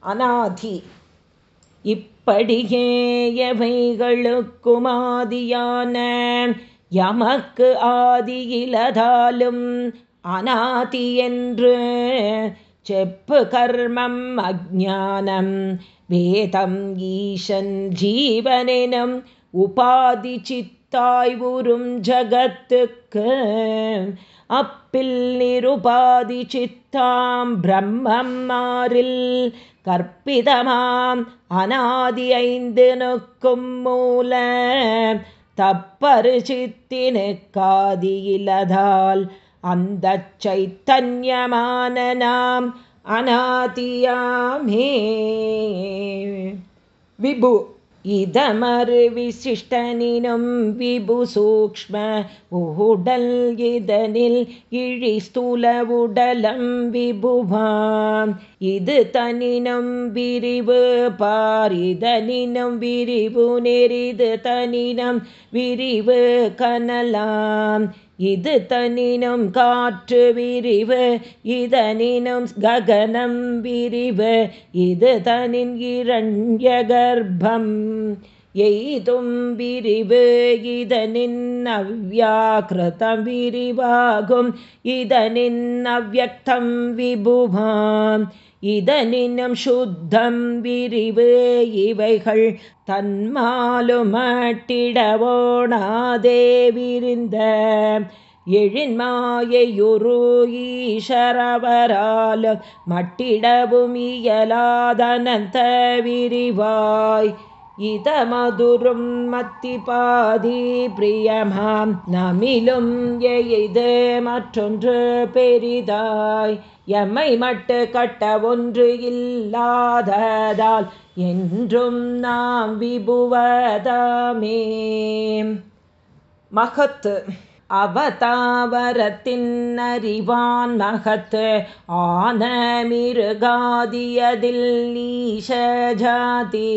அநாதி இப்படியே எவைகளுக்கும் ஆதியான யமக்கு ஆதியிலதாலும் அநாதி என்று செப்பு கர்மம் அஜானம் வேதம் ஈசன் ஜீவனெனும் உபாதி சித்தாய் உறும் ஜகத்துக்கு அப்பில் நிருபாதி சித்தாம் பிரம்மம் மாறில் கற்பிதமாம் அநாதி ஐந்து நோக்கும் மூல தப்பரு சித்தினுக்காதியிலதால் அந்த சைத்தன்யமான நாம் அநாதியாமே விபு இதமறு விசிஷ்டனினும் விபு சூக்ம உடல் இதனில் இழி ஸ்தூல உடலம் விபுவாம். இது தனினும் விரிவு பார் இதனினும் விரிவு நெறிது தனினம் விரிவு கனலாம். இது தனினும் காற்று விரிவு இதனினும் ககனம் விரிவு இது தனின் இரண்ய கர்ப்பம். எய்தும் விரிவு இதனின் அவ்யாக்கிருதம் விரிவாகும் இதனின் அவ்வக்தம் விபுமாம் இதனினும் சுத்தம் விரிவு இவைகள் தன்மாலுமட்டிடவோனாதே விரிந்த. எழின்மாயையுரு ஈஷரவராலும் மட்டிடவும் இயலாதனந்த விரிவாய். இதமதுரும் மத்திபாதி பிரியமாம் நமிலும் எய்து மற்றொன்று பெரிதாய். எம்மை மட்டு கட்ட ஒன்று இல்லாததால் என்றும் நாம் விபுவதாமே. மகத்து அவதாவரத்தின் அறிவான் மகத்து ஆன மிருகாதியதில் ஈஷஜாதி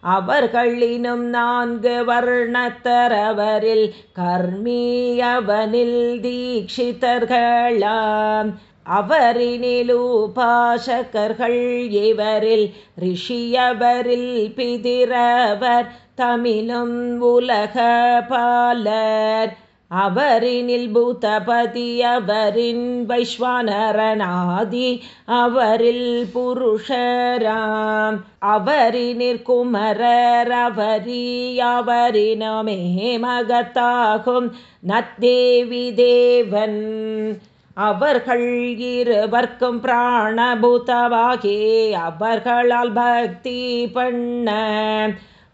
அவர்களினும் நான்கு வர்ணத்தரவரில் கர்மியவனில் தீட்சிதர்களாம். அவரினிலூபாசகர்கள் இவரில் ரிஷியவரில் பிதிரவர் தமிழும் உலக பாலர். அவரினில் பூதபதி அவரின் வைஸ்வானரநாதி அவரில் புருஷராம். அவரினிற் குமரர் அவரி அவரினமே மகத்தாகும் நத்தேவி தேவன். அவர்கள் இருவர்க்கும் பிராணபூதவாகி அவர்களால் பக்தி பண்ண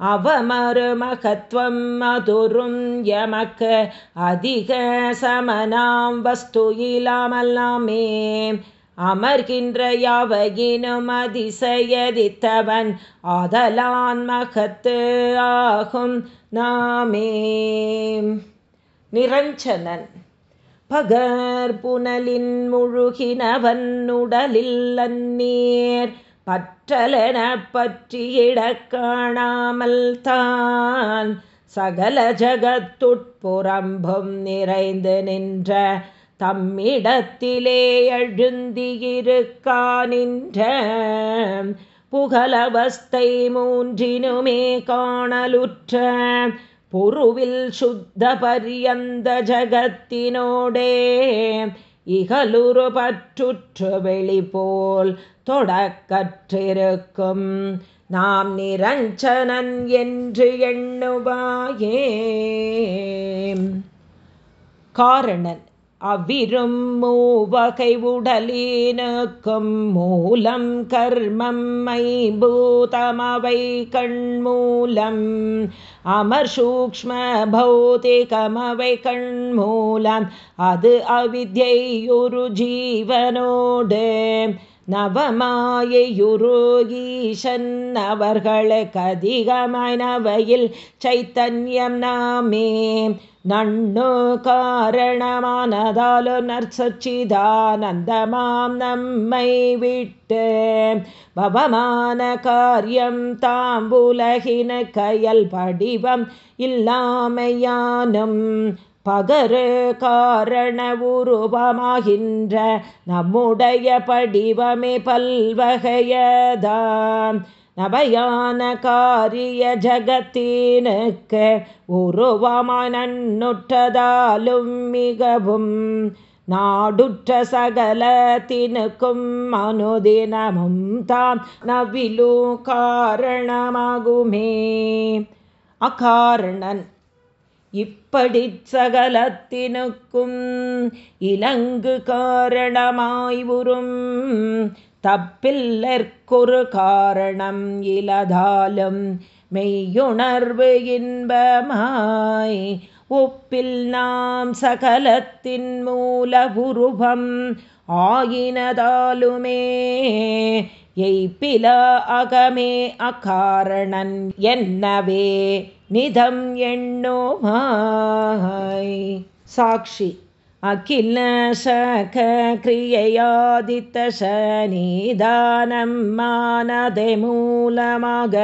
அவமறு மகத்துவம் அதுரும் எமக்கு அதிக சமனாம் வஸ்து இல்லாமல்லாமே அமர்கின்ற யாவையினும் அதிசயதித்தவன் ஆதலான் மகத்து ஆகும் நாமே. நிரஞ்சனன். பகர் புனலின் முழுகினவன் உடலில் அந்நீர் பற்றலென பற்றியிடக் காணாமல் தான் சகல ஜகத்துட்புறம்பும் நிறைந்து நின்ற தம்மிடத்திலே எழுந்தியிருக்கா நின்ற புகழவஸ்தை மூன்றினுமே காணலுற்ற பொருவில் சுத்த பரியந்த ஜகத்தினோடே இகலுரு பற்றுற்று வெளிபோல் தொடக்கற்றிருக்கும். நாம் நிரஞ்சனன் என்று எண்ணுவாயே. காரணன். அவ்விரும் மூவகை உடலினுக்கும் மூலம் கர்மம் மைபூதமவை கண்மூலம் அமர் சூக்ம பௌதிகமவை கண்மூலம் அது அவித்யுரு ஜீவனோடு. நவமாயுருகீஷன் அவர்களுக்கு அதிகமாய் நவையில் சைத்தன்யம் நாமே. நண்ணு காரணமானதாலும் நற்சச்சிதானந்தமாம் நம்மை விட்டு. பவமான காரியம் தாம்புலகின கயல் படிவம் இல்லாமையானும் பகரு காரண உருவமாகின்ற நம்முடைய படிவமே பல்வகையதாம். நபயான காரிய ஜகத்தினுக்கு உருவமாய் மிகவும் நாடுற்ற சகலத்தினுக்கும் அனுதினமும் தாம் நவிலு காரணமாகுமே. அகாரணன் இப்படி சகலத்தினுக்கும் இலங்கு காரணமாய் உறும் தப்பில்லற்கொரு காரணம் இலதாலும் மெய்யுணர்வு இன்பமாய். ஒப்பில் நாம் சகலத்தின் மூல உருவம் ஆயினதாலுமே. எய்பில அகமே அகாரணன் என்னவே நிதம் எண்ணோமாய். சாட்சி அகில சக கிரியையாதித்த சனிதானம் மானதை மூலமாக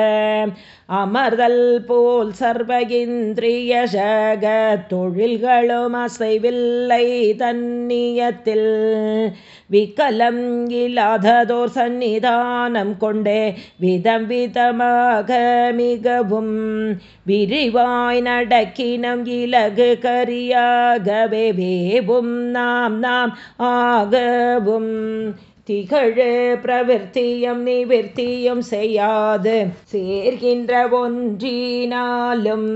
அமர்தல் போல் சர்வ இந்திரிய ஜக தொழில்களும் அசைவில்லை தன்னியத்தில். விக்கலம் இல்லாததோர் சந்நிதானம் கொண்டே விதம் விதமாக மிகவும் விரிவாய் நடக்கினம் இலகு கரியாகவே வேவும் நாம் நாம் ஆகவும் திகழு பிரவிற்த்தியும் நிவிற்த்தியும் செய்யாது. சேர்கின்ற ஒன்றினாலும்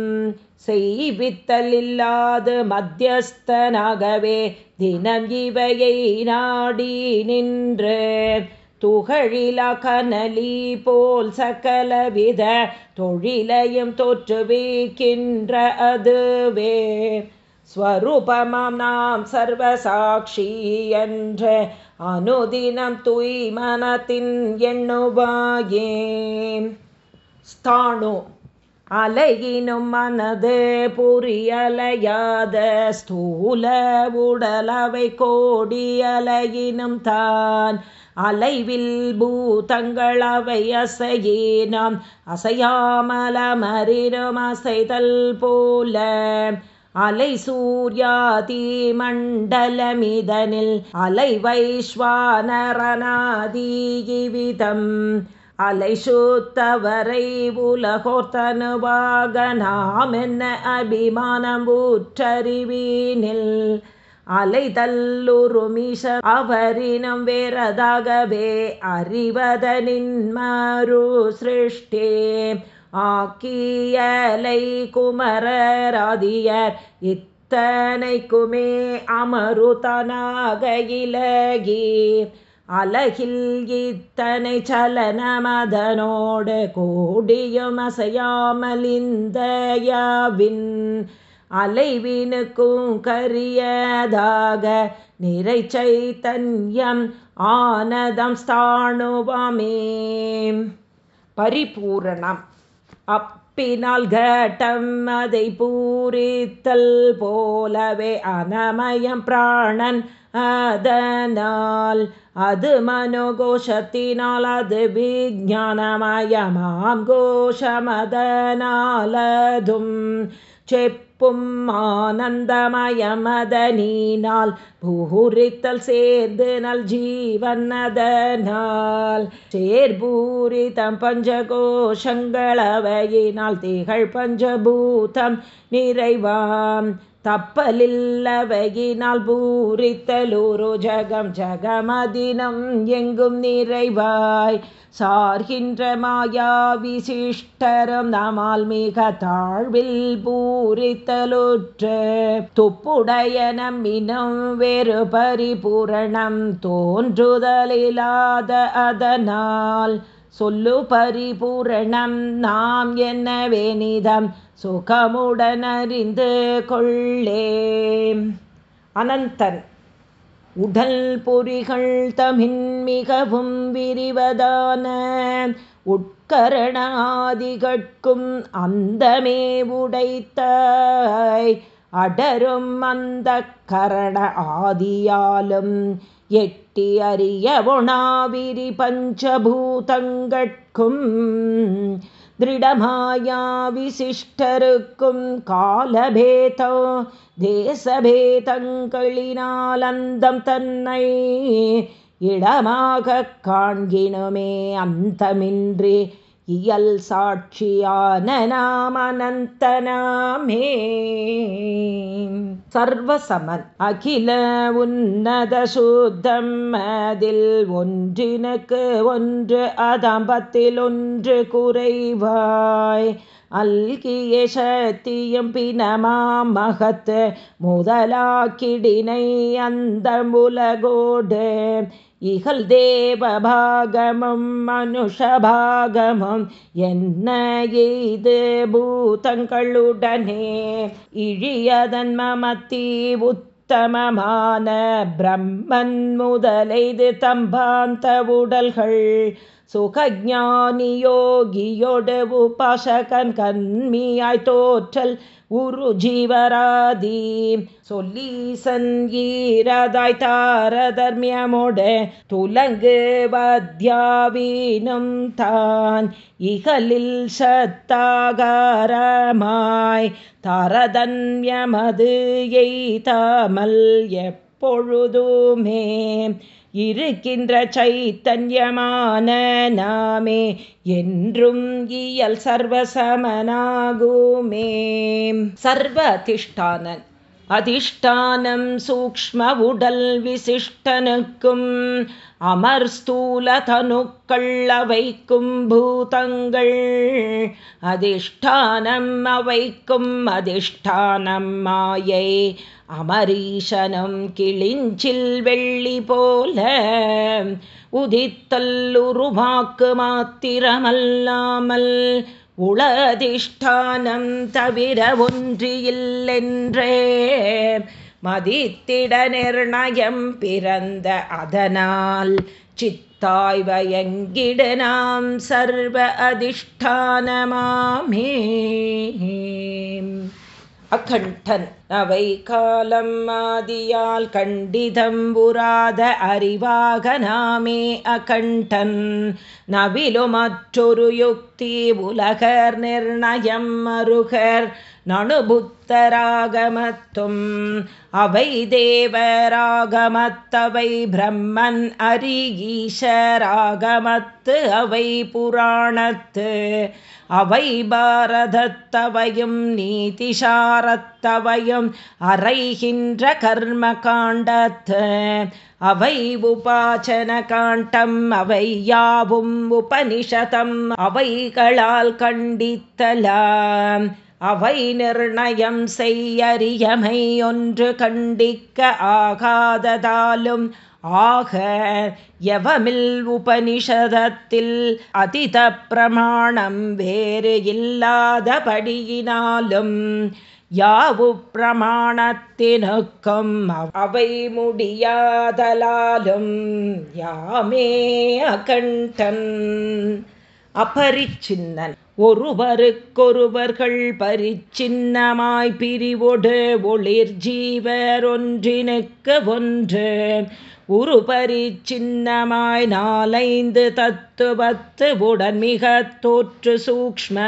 செய்வித்தல் இல்லாது மத்தியஸ்தனாகவே தினம் இவையை நாடி நின்று துகழில கனலி போல் சகலவித தொழிலையும் தோற்றுவிக்கின்ற அதுவே. ஸ்வரூபமாம் நாம் சர்வசாட்சி என்ற அனுதினம் தூய்மனத்தின் எண்ணுவாயே. ஸ்தானு அலையினும் மனது புரியலையாத ஸ்தூல உடலவை கோடி அலையினும் தான். அலைவில் பூதங்கள் அவை அசையினம். அசையாமலமரினும் அசைதல் போல அலை சூர்யாதி மண்டலமிதனில் அலை வைஸ்வானரநாதீவிதம் அலை சூத்தவரை உலகோர்த்தனுவாக நாம் என்ன அபிமானம் ஊற்றறிவீனில் அலை தல்லுருமிஷ அவரினம் வேறதாகவே அறிவதனின் மறு சிருஷ்டே. ஆக்கியலை குமரராதியர் இத்தனைக்குமே அமருதனாக இலகி அலகில் இத்தனை சலனமதனோடு கூடியும் அசையாமலிந்த யாவின் அலைவினுக்கும் கரியதாக நிறை சைத்தன்யம் ஆனதம் ஸ்தாணுவாமே பரிபூரணம். அப்பினால் கட்டம் அதை பூரித்தல் போலவே அனமயம் பிராணன் அதனால். அது மனோகோஷத்தினால் அது விஜானமயமாம் கோஷமதனாலதும். செப்பும் ஆனந்தமயமதனீனால். பூரித்தல் சேர்ந்து நல் ஜீவனதனால் சேர்பூரிதம் பஞ்சகோஷங்களவையினால் திகழ் பஞ்சபூதம் நிறைவாம். தப்பலில்லவையினால் பூரித்தலூரு ஜகம் ஜகமதினம் எங்கும் நிறைவாய். சார்கின்ற மாயா விசிஷ்டரம் நமால் மிக தாழ்வில் பூரித்தலுற்று துப்புடைய நம்மினம் வேறு பரிபூரணம் தோன்றுதலில்லாத அதனால். சொல்லு பரிபூரணம் நாம் என்னவே நிதம் சுகமுடனறிந்து கொள்ளே அனந்தன். உடல் பொறிகள் தமின் மிகவும் விரிவதான உட்கரணாதிகட்கும் அந்தமே உடைத்தாய். அடரும் அந்த கரண ஆதியாலும் எட்டி அறிய ஒணாவிரி பஞ்சபூதங்கட்கும். திருடமாயா விசிஷ்டருக்கும் காலபேதோ தேசபேதங்களினாலந்தம் தன்னை இடமாக காண்கினுமே அந்தமின்றி இயல் சாட்சியான நாம் அனந்தனாமே சர்வசமன் அகில உன்னத சுத்தம் அதில் ஒன்றினுக்கு ஒன்று அதம்பத்தில் ஒன்று குறைவாய். அல்கிய சக்தியும் பினமா மகத்து முதலாக்கிடினை அந்த முலகோடு இகல் தேவபாகமும் மனுஷபாகமும் என்ன எய்து பூதங்களுடனே இழியதன் மமத்தி உத்தமமான பிரம்மன் முதலைது தம்பாந்த உடல்கள் சுகஜானி சுகஜானியோகியோடு உபாசகன் கண்மியாய் தோற்றல் உரு ஜீவராதி. சொல்லி சங்கீரதாய் தாரதர்மியமோடு துலங்கு வத்யாவீனும் தான். இகலில் சத்தாகாரமாய் தாரதன்யமது எய்தாமல் எப்பொழுதுமே இருக்கின்ற சைத்தன்யமான நாமே என்றும் இயல் சர்வசமனாகுமே. சர்வ அதிஷ்டானன் அதிஷ்டானம் சூக்ம உடல் விசிஷ்டனுக்கும் அமர் ஸ்தூல தனுக்கள் அவைக்கும் பூதங்கள். அதிஷ்டானம் அவைக்கும் அதிஷ்டானம் மாயை அமரீஷனம் கிளிஞ்சில் வெள்ளி போல உதித்தல்லுருவாக்கு மாத்திரமல்லாமல் உளதிஷ்டானம் தவிர ஒன்றியில்லென்றே மதித்திட நிர்ணயம் பிறந்த அதனால் சித்தாய் வயங்கிட நாம் சர்வ அதிஷ்டானமாமே. அகண்டன் அவை காலம் மாதியால் கண்டிதம் புராத அறிவாக நாமே அகண்டன். நவிலு மற்றொரு யுக்தி உலகர் நிர்ணயம் மருகர் நணுபுத்தராகமத்தும் அவை தேவராகமத்தவை பிரம்மன் அரி ஈஷராகமத்து அவை புராணத்து. அவை பாரதத்தவையும் நீதிசாரத்தவையும் அறைகின்ற கர்ம காண்டத்து அவை உபாச்சன காண்டம் அவை யாவும் உபனிஷதம் அவைகளால் கண்டித்தலாம். அவை நிர்ணயம் செய்யறியமை ஒன்று கண்டிக்க ஆகாததாலும் ஆக எவமில் உபனிஷதத்தில் அதித பிரமாணம் வேறு இல்லாதபடியினாலும் யாவு பிரமாணத்தினுக்கும் அவை முடியாதலாலும் யாமே அகண்டன். அபரிச்சின்னன். ஒருவருக்கொருவர்கள் பரிச்சின்னமாய் பிரிவொடு ஒளிர் ஜீவர் ஒன்றினுக்கு ஒன்று. உரு பரிச்சின்னமாய் நாலைந்து தத்துவத்து உடன் மிக தோற்று சூக்ம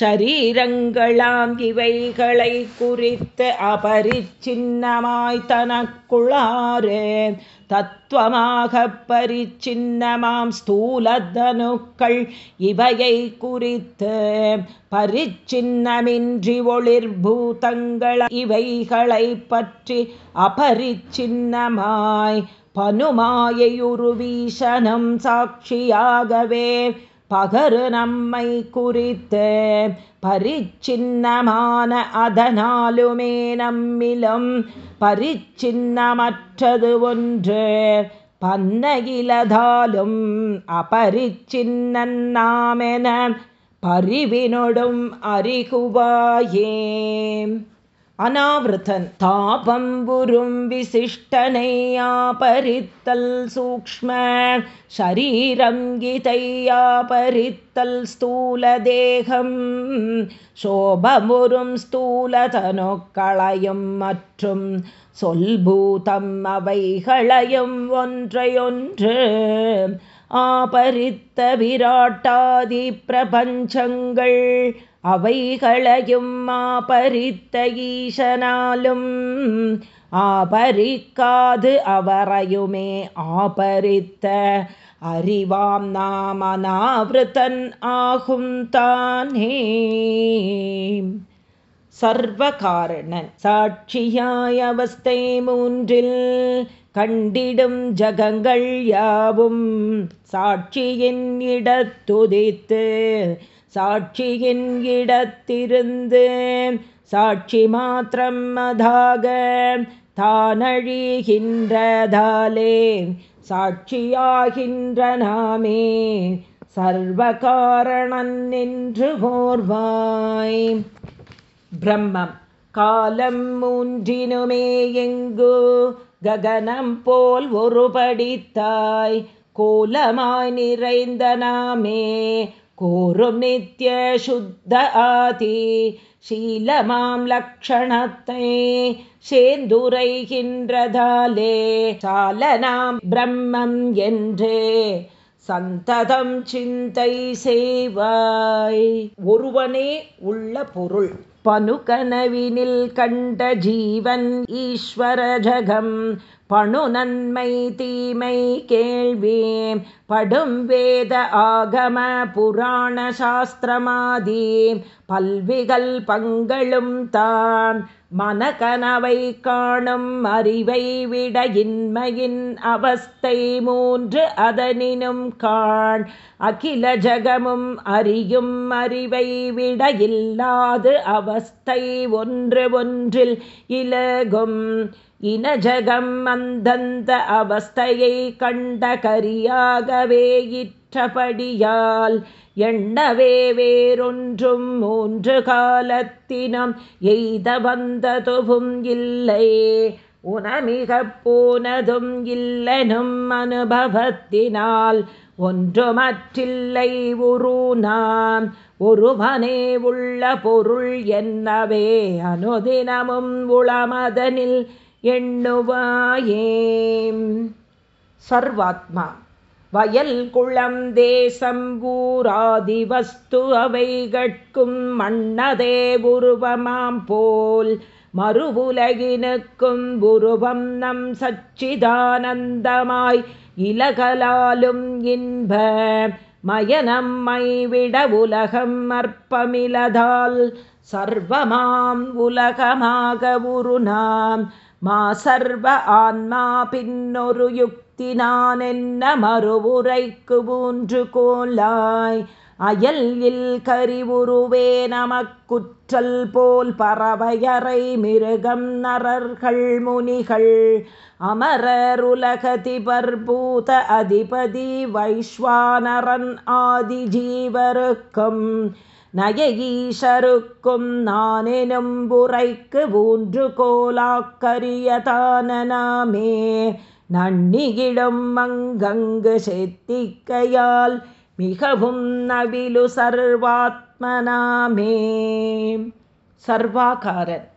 சரீரங்களாம் இவைகளை குறித்து அபரிச்சின்னமாய் தனக்குள்ளாறு. தத்துவமாக பரிச்சின்னமாம் ஸ்தூலதனுக்கள் இவையை குறித்து பரிச்சின்னமின்றி ஒளிர் பூதங்கள் இவைகளை பற்றி அபரிச்சின்னமாய் பனுமாயையுருவீசனம் சாட்சியாகவே பகரு நம்மை குறித்து பரிச்சின்னமான அதனாலுமே நம்மிலும் பரிச்சின்னமற்றது ஒன்று. பன்னகிலதாலும் அபரிச்சின்னன் நாமென பரிவினொடும் அறிகுவாயே. அனாவிருத்தன் தாபம்புரும் விசிஷ்டனையாபரித்தல் சூக்ம ஷரீரம் கீதையாபரித்தல் ஸ்தூல தேகம் சோபமுறும் ஸ்தூலதனொக்களையும் மற்றும் சொல்பூதம் அவைகளையும் ஒன்றையொன்று. ஆபரித்த விராட்டாதி பிரபஞ்சங்கள் அவைகளையும் ஆபரித்த ஈசனாலும் ஆபரிக்காது அவரையுமே ஆபரித்த அறிவாம் நாம் அனாவிருத்தன் ஆகும் தானே. சர்வகாரணன் சாட்சியாய் அவஸ்தை மூன்றில் கண்டிடும் ஜகங்கள் யாவும் சாட்சியின் இடத்துதித்து சாட்சியின் இடத்திருந்து சாட்சி மாத்திரம் அதாக தானழிகின்றதாலே சாட்சியாகின்ற நாமே சர்வகாரணன் என்று ஓர்வாய் பிரம்மம் காலம் மூன்றினுமே எங்கு ககனம் போல் ஒரு படித்தாய் கோலமாய் நிறைந்த நாமே கூறும் நித்திய சுத்த ஆதி சீலமாம் லக்ஷணத்தை சேர்ந்துரைகின்றதாலே சாலனாம் பிரம்மம் என்றே சந்ததம் சிந்தை செய்வாய். ஒருவனே உள்ள பொருள் பனுகனவினில் கண்ட ஜீவன் ஈஸ்வர ஜகம் பணு நன்மை தீமை கேள்வி படும் வேத ஆகம புராண சாஸ்திரமாதி பல்விகள் பங்களும் தான் மனக்கனவை காணும் அறிவை விட இன்மையின் அவஸ்தை மூன்று அதனினும் காண். அகில ஜகமும் அறியும் அறிவை விட இல்லாது அவஸ்தை ஒன்று ஒன்றில் இலகும். இனஜகம் அந்தந்த அவஸ்தையை கண்ட கரியாகவே இற்றபடியால் எண்ணவே வேறொன்றும் மூன்று காலத்தினம் எய்த வந்ததுவும் இல்லை. உணமிக போனதும் இல்லனும் அனுபவத்தினால் ஒன்றுமற்றில்லை உரு நாம் ஒருவனே உள்ள பொருள் என்னவே. அனுதினமும் உளமதனில் எண்ணுவாயே. சர்வாத்மா வயல் குளம் தேசம் ஊராதி வஸ்து அவைகட்கும் மன்னதே உருவமாம் போல். மறுபுலகினுக்கும் உருவம் நம் சச்சிதானந்தமாய். இலகலாலும் இன்ப மயனம்மை விட உலகம் அற்பமிலதால். சர்வமாம் உலகமாக உருநாம். மா சர்வ ஆன்மா பின்னொரு யுக்தி நான் என்ன மறுவுரைக்கு மூன்று கோலாய்? அயல் இல் கரிவுருவே நமக்குற்றல் போல் பறவையறை மிருகம் நரர்கள் முனிகள். அமரர் உலகதிபர் பூத அதிபதி வைஸ்வானரன் ஆதி ஜீவருக்கும். நயஈஷருக்கும் நானெனும் புரைக்கு ஊன்று கோலாக்கரியதான நாமே நன்னியிடம் மங்கங்கு செத்திக்கையால் மிகவும் நவிலு சர்வாத்மனாமே. சர்வாகாரன்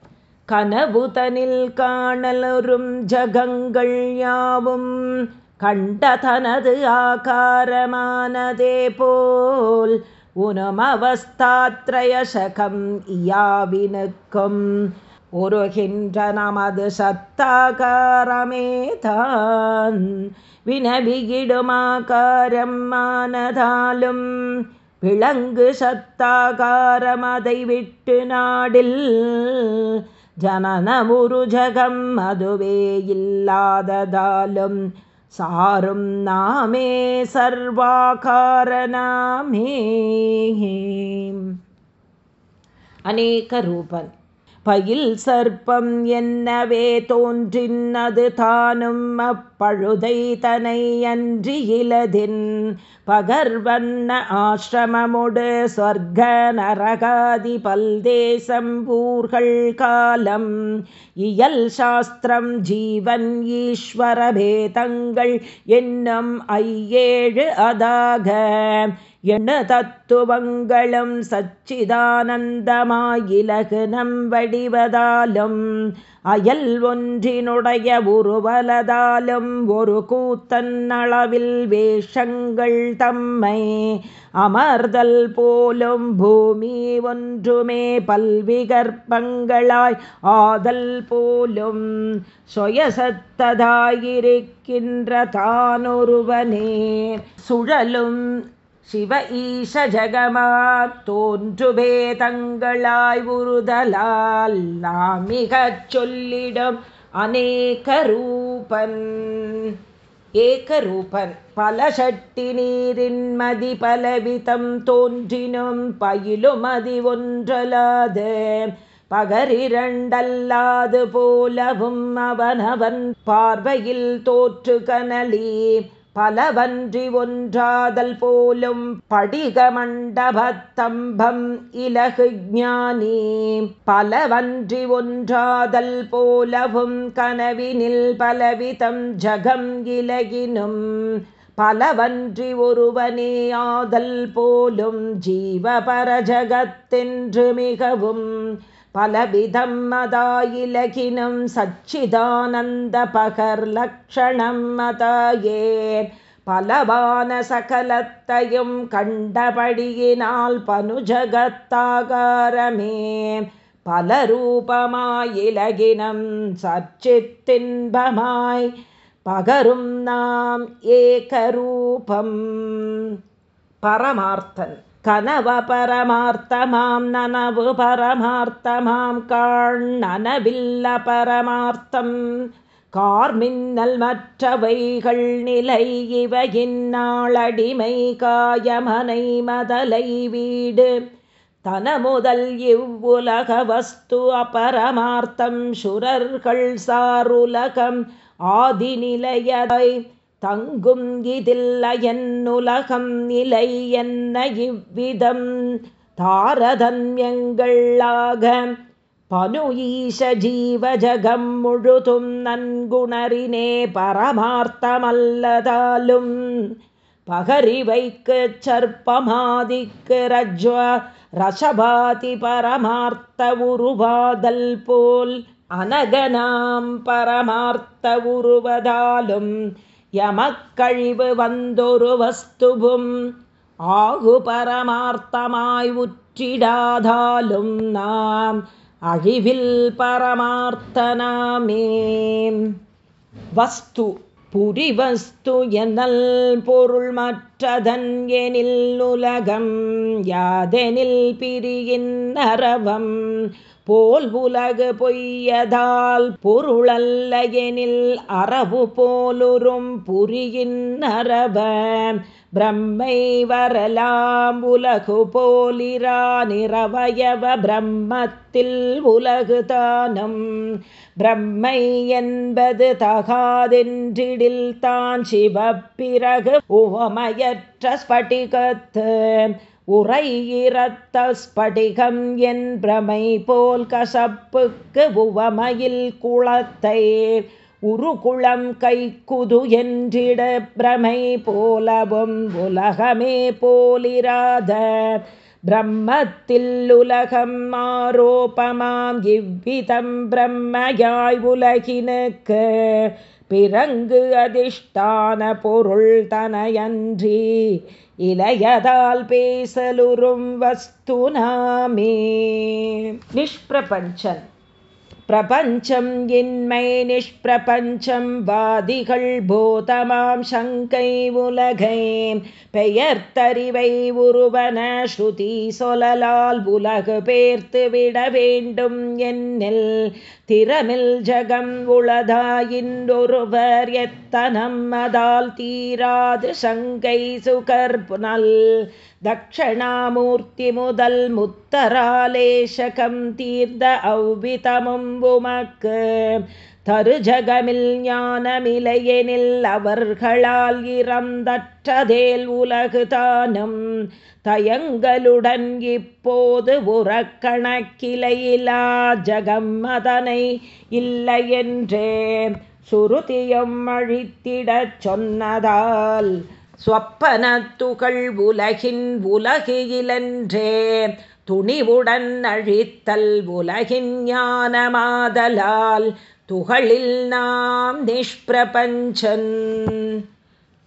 கனவுதனில் காணலரும் ஜகங்கள் யாவும் கண்ட தனது ஆகாரமானதே போல் உனமவஸ்தாத்ரயசகம் இயாவினுக்கும் உருகின்ற நமது சத்தாகாரமேதான் வினவிகிடுமாகாரம் மானதாலும். விளங்கு சத்தாகாரம் அதை விட்டு நாடில் ஜனனமுரு ஜகம் அதுவே இல்லாததாலும். सारुं नामे सर्वाकारनामेः। सर्वाकारनामे பயில் சர்ப்பம் என்னவே தோன்றின் அது தானும் அப்பழுதை தனை அன்றி இலதின். பகர்வண்ண ஆசிரமமுடு சொர்க்க நரகாதி பல்தேசம் ஊர்கள் காலம். இயல் சாஸ்திரம் ஜீவன் ஈஸ்வரபேதங்கள் என்னும் ஐயேழு அதாக. எண்ண தத்துவங்களும் சச்சிதானந்தமாயிலகு நம்படிவதாலும் அயல் ஒன்றினுடைய உருவலதாலும் ஒரு கூத்தன் அளவில் வேஷங்கள் தம்மை அமர்தல் போலும் பூமி ஒன்றுமே பல்விகற்பங்களாய் ஆதல் போலும் சுயசத்ததாயிருக்கின்ற தானொருவனே. சுழலும் சிவ ஈஷ ஜகமா தோன்று பேதங்களாய் உறுதலால் நாமிகச் சொல்லிடும் அநேக ரூபன். ஏகரூபன் பல சட்டி நீரின் மதி பலவிதம் தோன்றினும் பயிலும் மதி ஒன்றலாது. பகரிரண்டல்லாது போலவும் அவனவன் பார்வையில் தோற்று கனலீ பலவன்றி ஒன்றாதல் போலும் படிக மண்டபத்தம்பம் இலகு ஞானி. பலவன்றி ஒன்றாதல் போலவும் கனவினில் பலவிதம் ஜகம் இலகினும் பலவன்றி ஒருவனே ஆதல் போலும் ஜீவபர ஜகத்தென்று மிகவும் பலவிதம் மதாயிலகினும் சச்சிதானந்த பகர் லக்ஷணம் மதாயே பலவான சகலத்தையும் கண்டபடியினால் பனுஜகத்தாகாரமே. பலரூபமாயிலகினம் சச்சித்தின்பமாய் பகரும் நாம் ஏகரூபம். பரமார்த்தன். கனவ பரமார்த்தமாம் நனவு பரமார்த்தமாம் காண் நனவில்ல பரமார்த்தம் கார்மின்னல் மற்றவைகள் நிலை இவையின்னாளடிமை காயமனை மதலை வீடு. தனமுதல் இவ்வுலக வஸ்து அபரமார்த்தம் சுரர்கள் சாருலகம் ஆதிநிலையதை தங்கும் இதில்ல என்னுலகம் நிலை என்ன இவ்விதம்? தாரதன்யங்களாக பனு ஈஷ ஜீவஜகம் முழுதும் நன்குணரினே பரமார்த்தமல்லதாலும் பகரிவைக்கு சர்ப்பமாதிக்கு ரஜ்வ ரசபாதி பரமார்த்த உருவாதல் போல் அனகனாம் பரமார்த்த உருவதாலும் யமக்கழிவு வந்தொரு வஸ்துவும் ஆகு பரமார்த்தமாய் உற்றிடாதாலும் நாம் அழிவில் பரமார்த்தனாமே வஸ்து புரிவஸ்து எனல் பொருள் மற்றதன் எனில் உலகம் யாதெனில் பிரியின் நரவம் போல் உலகு பொய்யதால் பொருளல்ல எனில் அறவு போலுறும் புரியின் அரவ பிரம்மை வரலாம் உலகு போலிரா நிறவயவ பிரம்மத்தில் உலகு தானம். பிரம்மை என்பது தகாதென்றிடில் தான் சிவப்பிறகு உவமயற்ற ஸ்பட்டிகத்து ஸ்படிகத்து உரையிறத்த ஸ்படிகம் என் பிரமை போல் கசப்புக்கு உவமையில் குளத்தை உருகுளம் கைக்குது என்றிட பிரமை போலவும் உலகமே போலிராத பிரம்மத்தில் உலகம் ஆரோபமாம். இவ்விதம் பிரம்மயாய் உலகினுக்கு பிறங்கு அதிஷ்டான பொருள் தனையன்றி இளையதால் பேசலுறும் வஸ்து நாமே. நிஷ்பிரபஞ்சன். பிரபஞ்சம் இன்மை நிஷ்பிரபஞ்சம் வாதிகள் போதமாம் சங்கை உலகை. பெயர்த்தறிவை உருவன ஸ்ருதி சொலலால் உலகு பேர்த்து விட வேண்டும் என்னில். திறமில் ஜகம் உளதாயின்றொருவர் எத்தனம் அதால் தீராது சங்கை சுகர்புனல் தக்ஷணாமூர்த்தி முதல் முத்தராலேஷகம் தீர்ந்த அவ்விதமும் உமக்கு தருஜகமில் ஞானமிலையெனில் அவர்களால் இறந்தற்றதேல் உலகு தானும் தயங்களுடன் இப்போது உறக்கணக்கிலையிலா ஜகம் அதனை இல்லையென்றே சுருதியம் அழித்திடச் சொன்னதால் சொப்பனத்துகள் உலகின் உலகிலன்றே துணிவுடன் அழித்தல் உலகின் ஞானமாதலால் துகளில் நாம் நிஷ்பிரபஞ்சன்.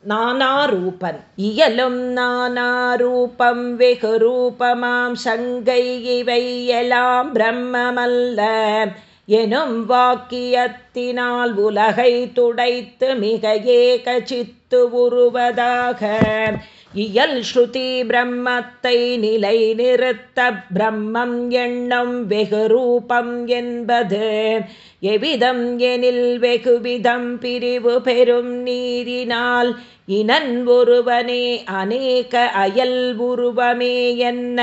நானாரூபன் இயலும் நானாரூபம் வெகு ரூபமாம் சங்கை இவை எல்லாம் பிரம்மமல்ல. எனும் வாக்கியத்தினால் உலகை துடைத்து மிக ஏக சித்து உருவதாக. இயல் ஸ்ருதி பிரம்மத்தை நிலை நிறுத்த பிரம்மம் எண்ணம் வெகு ரூபம் என்பது எவ்விதம் எனில் வெகுவிதம் பிரிவு பெறும் நீரினால் இனன் ஒருவனே அநேக அயல் உருவமே என்ன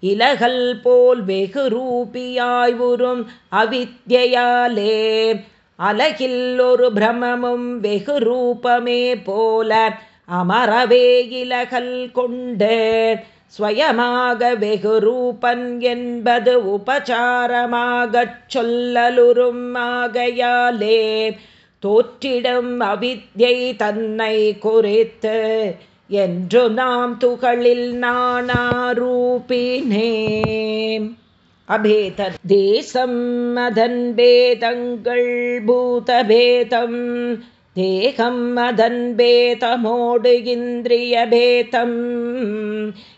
இலகல் போல் வெகு ரூபியாய் உறும் அவித்யாலே அலகில் ஒரு பிரமமும் வெகு ரூபமே போல அமரவே இலகல் கொண்டு. ஸ்வயமாக வெகு ரூபன் என்பது உபசாரமாகச் சொல்லலுறும் ஆகையாலே. தோற்றிடும் அவித்யை தன்னை குறித்து என்று நாம் துகளில் நானாரூபினே அபேத தேசம் அதன் பேதங்கள் பூதபேதம். தேகம் அதன் பேதமோடு இந்திரிய பேதம்.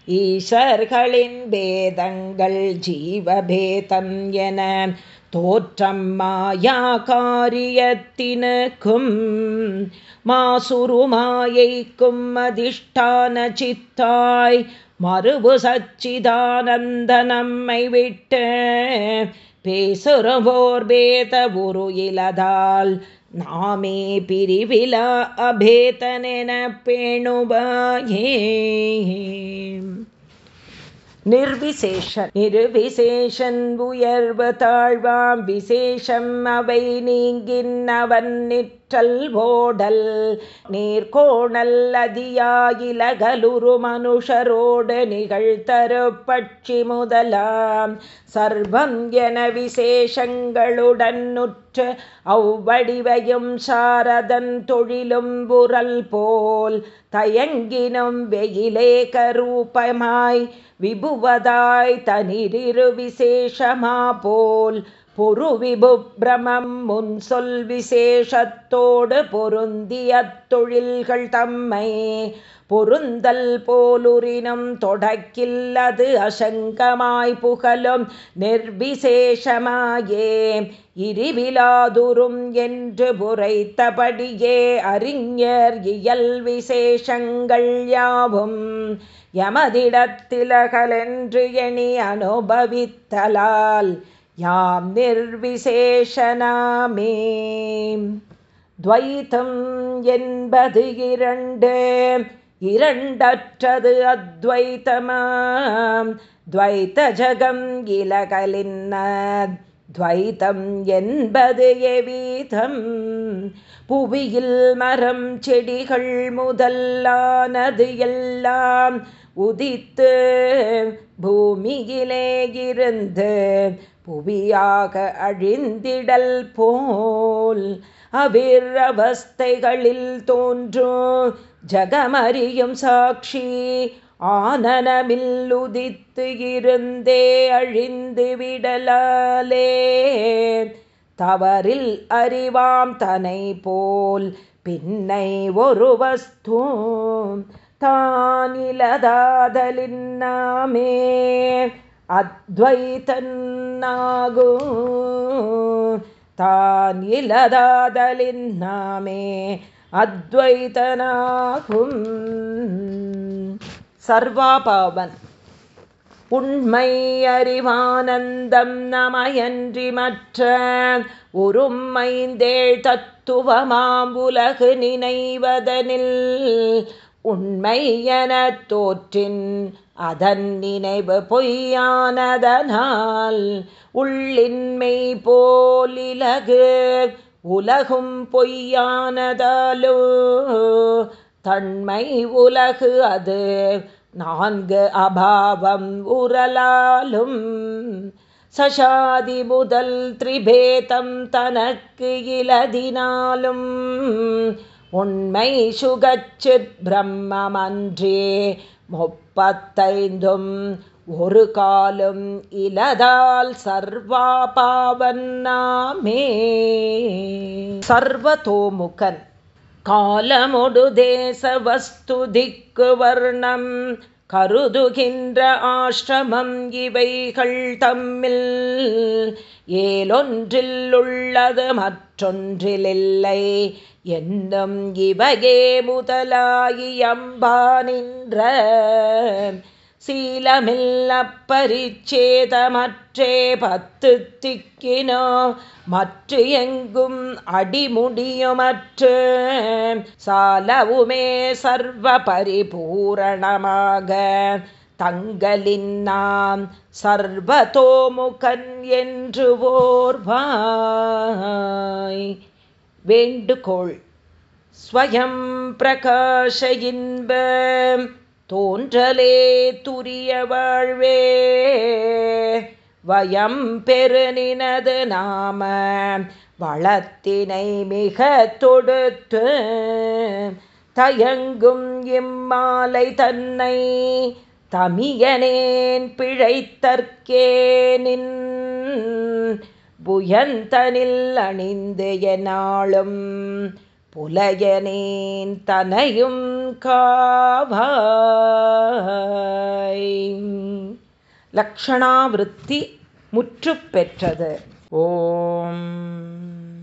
ஈஸ்வர்களின் பேதங்கள் ஜீவபேதம் என தோற்றம் மாயா காரியத்தினுக்கும் மாசுரு மாயைக்கும் அதிஷ்டான சித்தாய் மறுபு சச்சிதானந்த நம்மை விட்டு பேசுறவோர் பேத உரு இலதால் நாமே பிரிவிலா அபேதனென பேணுபாயே நிர்விசேஷன் நிர்விசேஷன் உயர்வு தாழ்வாம் விசேஷம் அவை நீங்கின் அவன் நிற்றல் ஓடல் நீர்கோணல் அதியாயிலகலுரு மனுஷரோடு நிகழ்த்தரு பட்சி முதலாம். சர்வம் என விசேஷங்களுடன் நுற்று அவ்வடிவையும் சாரதன் தொழிலும் புரல் போல் தயங்கினும் வெயிலே கரூபமாய் विभुवदय्नि विशेषमापोल् விசேஷமா பொரு விபுபிரமம் முன் சொல் விசேஷத்தோடு பொருந்திய தொழில்கள் தம்மை பொருந்தல் போலுரினம் தொடக்கில்லது அசங்கமாய் புகழும் நிர்விசேஷமாயே. இரிவிலாதுரும் என்று புரைத்தபடியே அறிஞர் இயல் விசேஷங்கள் யாவும் யமதிடத்திலகலென்று எணி அனுபவித்தலால் யாம் நிர்விசேஷனாமே. துவைத்தம் என்பது இரண்டு இரண்டற்றது அத்வைத்தமாம். துவைத்த ஜகம் இலகலின்ன துவைத்தம் என்பது எவீதம். புவியில் மரம் செடிகள் முதல்லானது எல்லாம் உதித்து பூமியிலே இருந்து புவியாக அழிந்திடல் போல் அவிர் அவஸ்தைகளில் தோன்றும் ஜகமறியும் சாட்சி ஆனனமில்லுதித்து இருந்தே அழிந்து விடலாலே. தவறில் அறிவாம் தனை போல் பின்னை ஒரு வஸ்தும் தானிலதாதலின் அத்வைதன்னாகும் தான் இலதாதலின் நாமே அத்வைதனாகும் சர்வாபாவன். உண்மை அறிவானந்தம் நமயன்றி மற்ற உருமைந்தேள் தத்துவமாம் உலகு நினைவதனில் உண்மை என தோற்றின் அதன் நினைவு பொய்யானதனால் உள்ளின்மை போலிலகு உலகும் பொய்யானதாலோ? தன்மை உலகு அது. நான்கு அபாவம் உரலாலும் சசாதி முதல் திரிபேதம் தனக்கு இலதினாலும். உண்மை சுகச்சித் பிரம்மமன்றே முப்பத்தைந்தும் ஒரு காலும் இலதால் சர்வா பாவன்னாமே சர்வதோமுகன் காலமொடு தேச வஸ்து திக்கு வர்ணம் கருதுகின்ற ஆசிரமம் இவைகள் தம்மில். ஏலொன்றில் உள்ளது மற்றொன்றிலில்லை என்னும் இவையே முதலாயியம்பா நின்ற சீலமில்ல பரிச்சேதமற்றே பத்து திக்கினோ மற்று எங்கும் அடிமுடியுமற்று சாலவுமே சர்வ பரிபூரணமாக தங்களின் நாம் சர்வதோமுகன் என்று ஓர்வாய். வேண்டுகோள். ஸ்வயம் பிரகாஷ இன்ப தோன்றலே துரிய வாழ்வே. வயம் பெருநினது நாம வளத்தினை மிக தொடுத்து தயங்கும் இம்மாலை தன்னை தமியனேன் பிழைத்தற்கேனின் புயந்தனில் அணிந்து எனாளும் புலையனேன் தனையும் காவாய். லக்ஷணாவிருத்தி முற்று பெற்றது. ஓம்.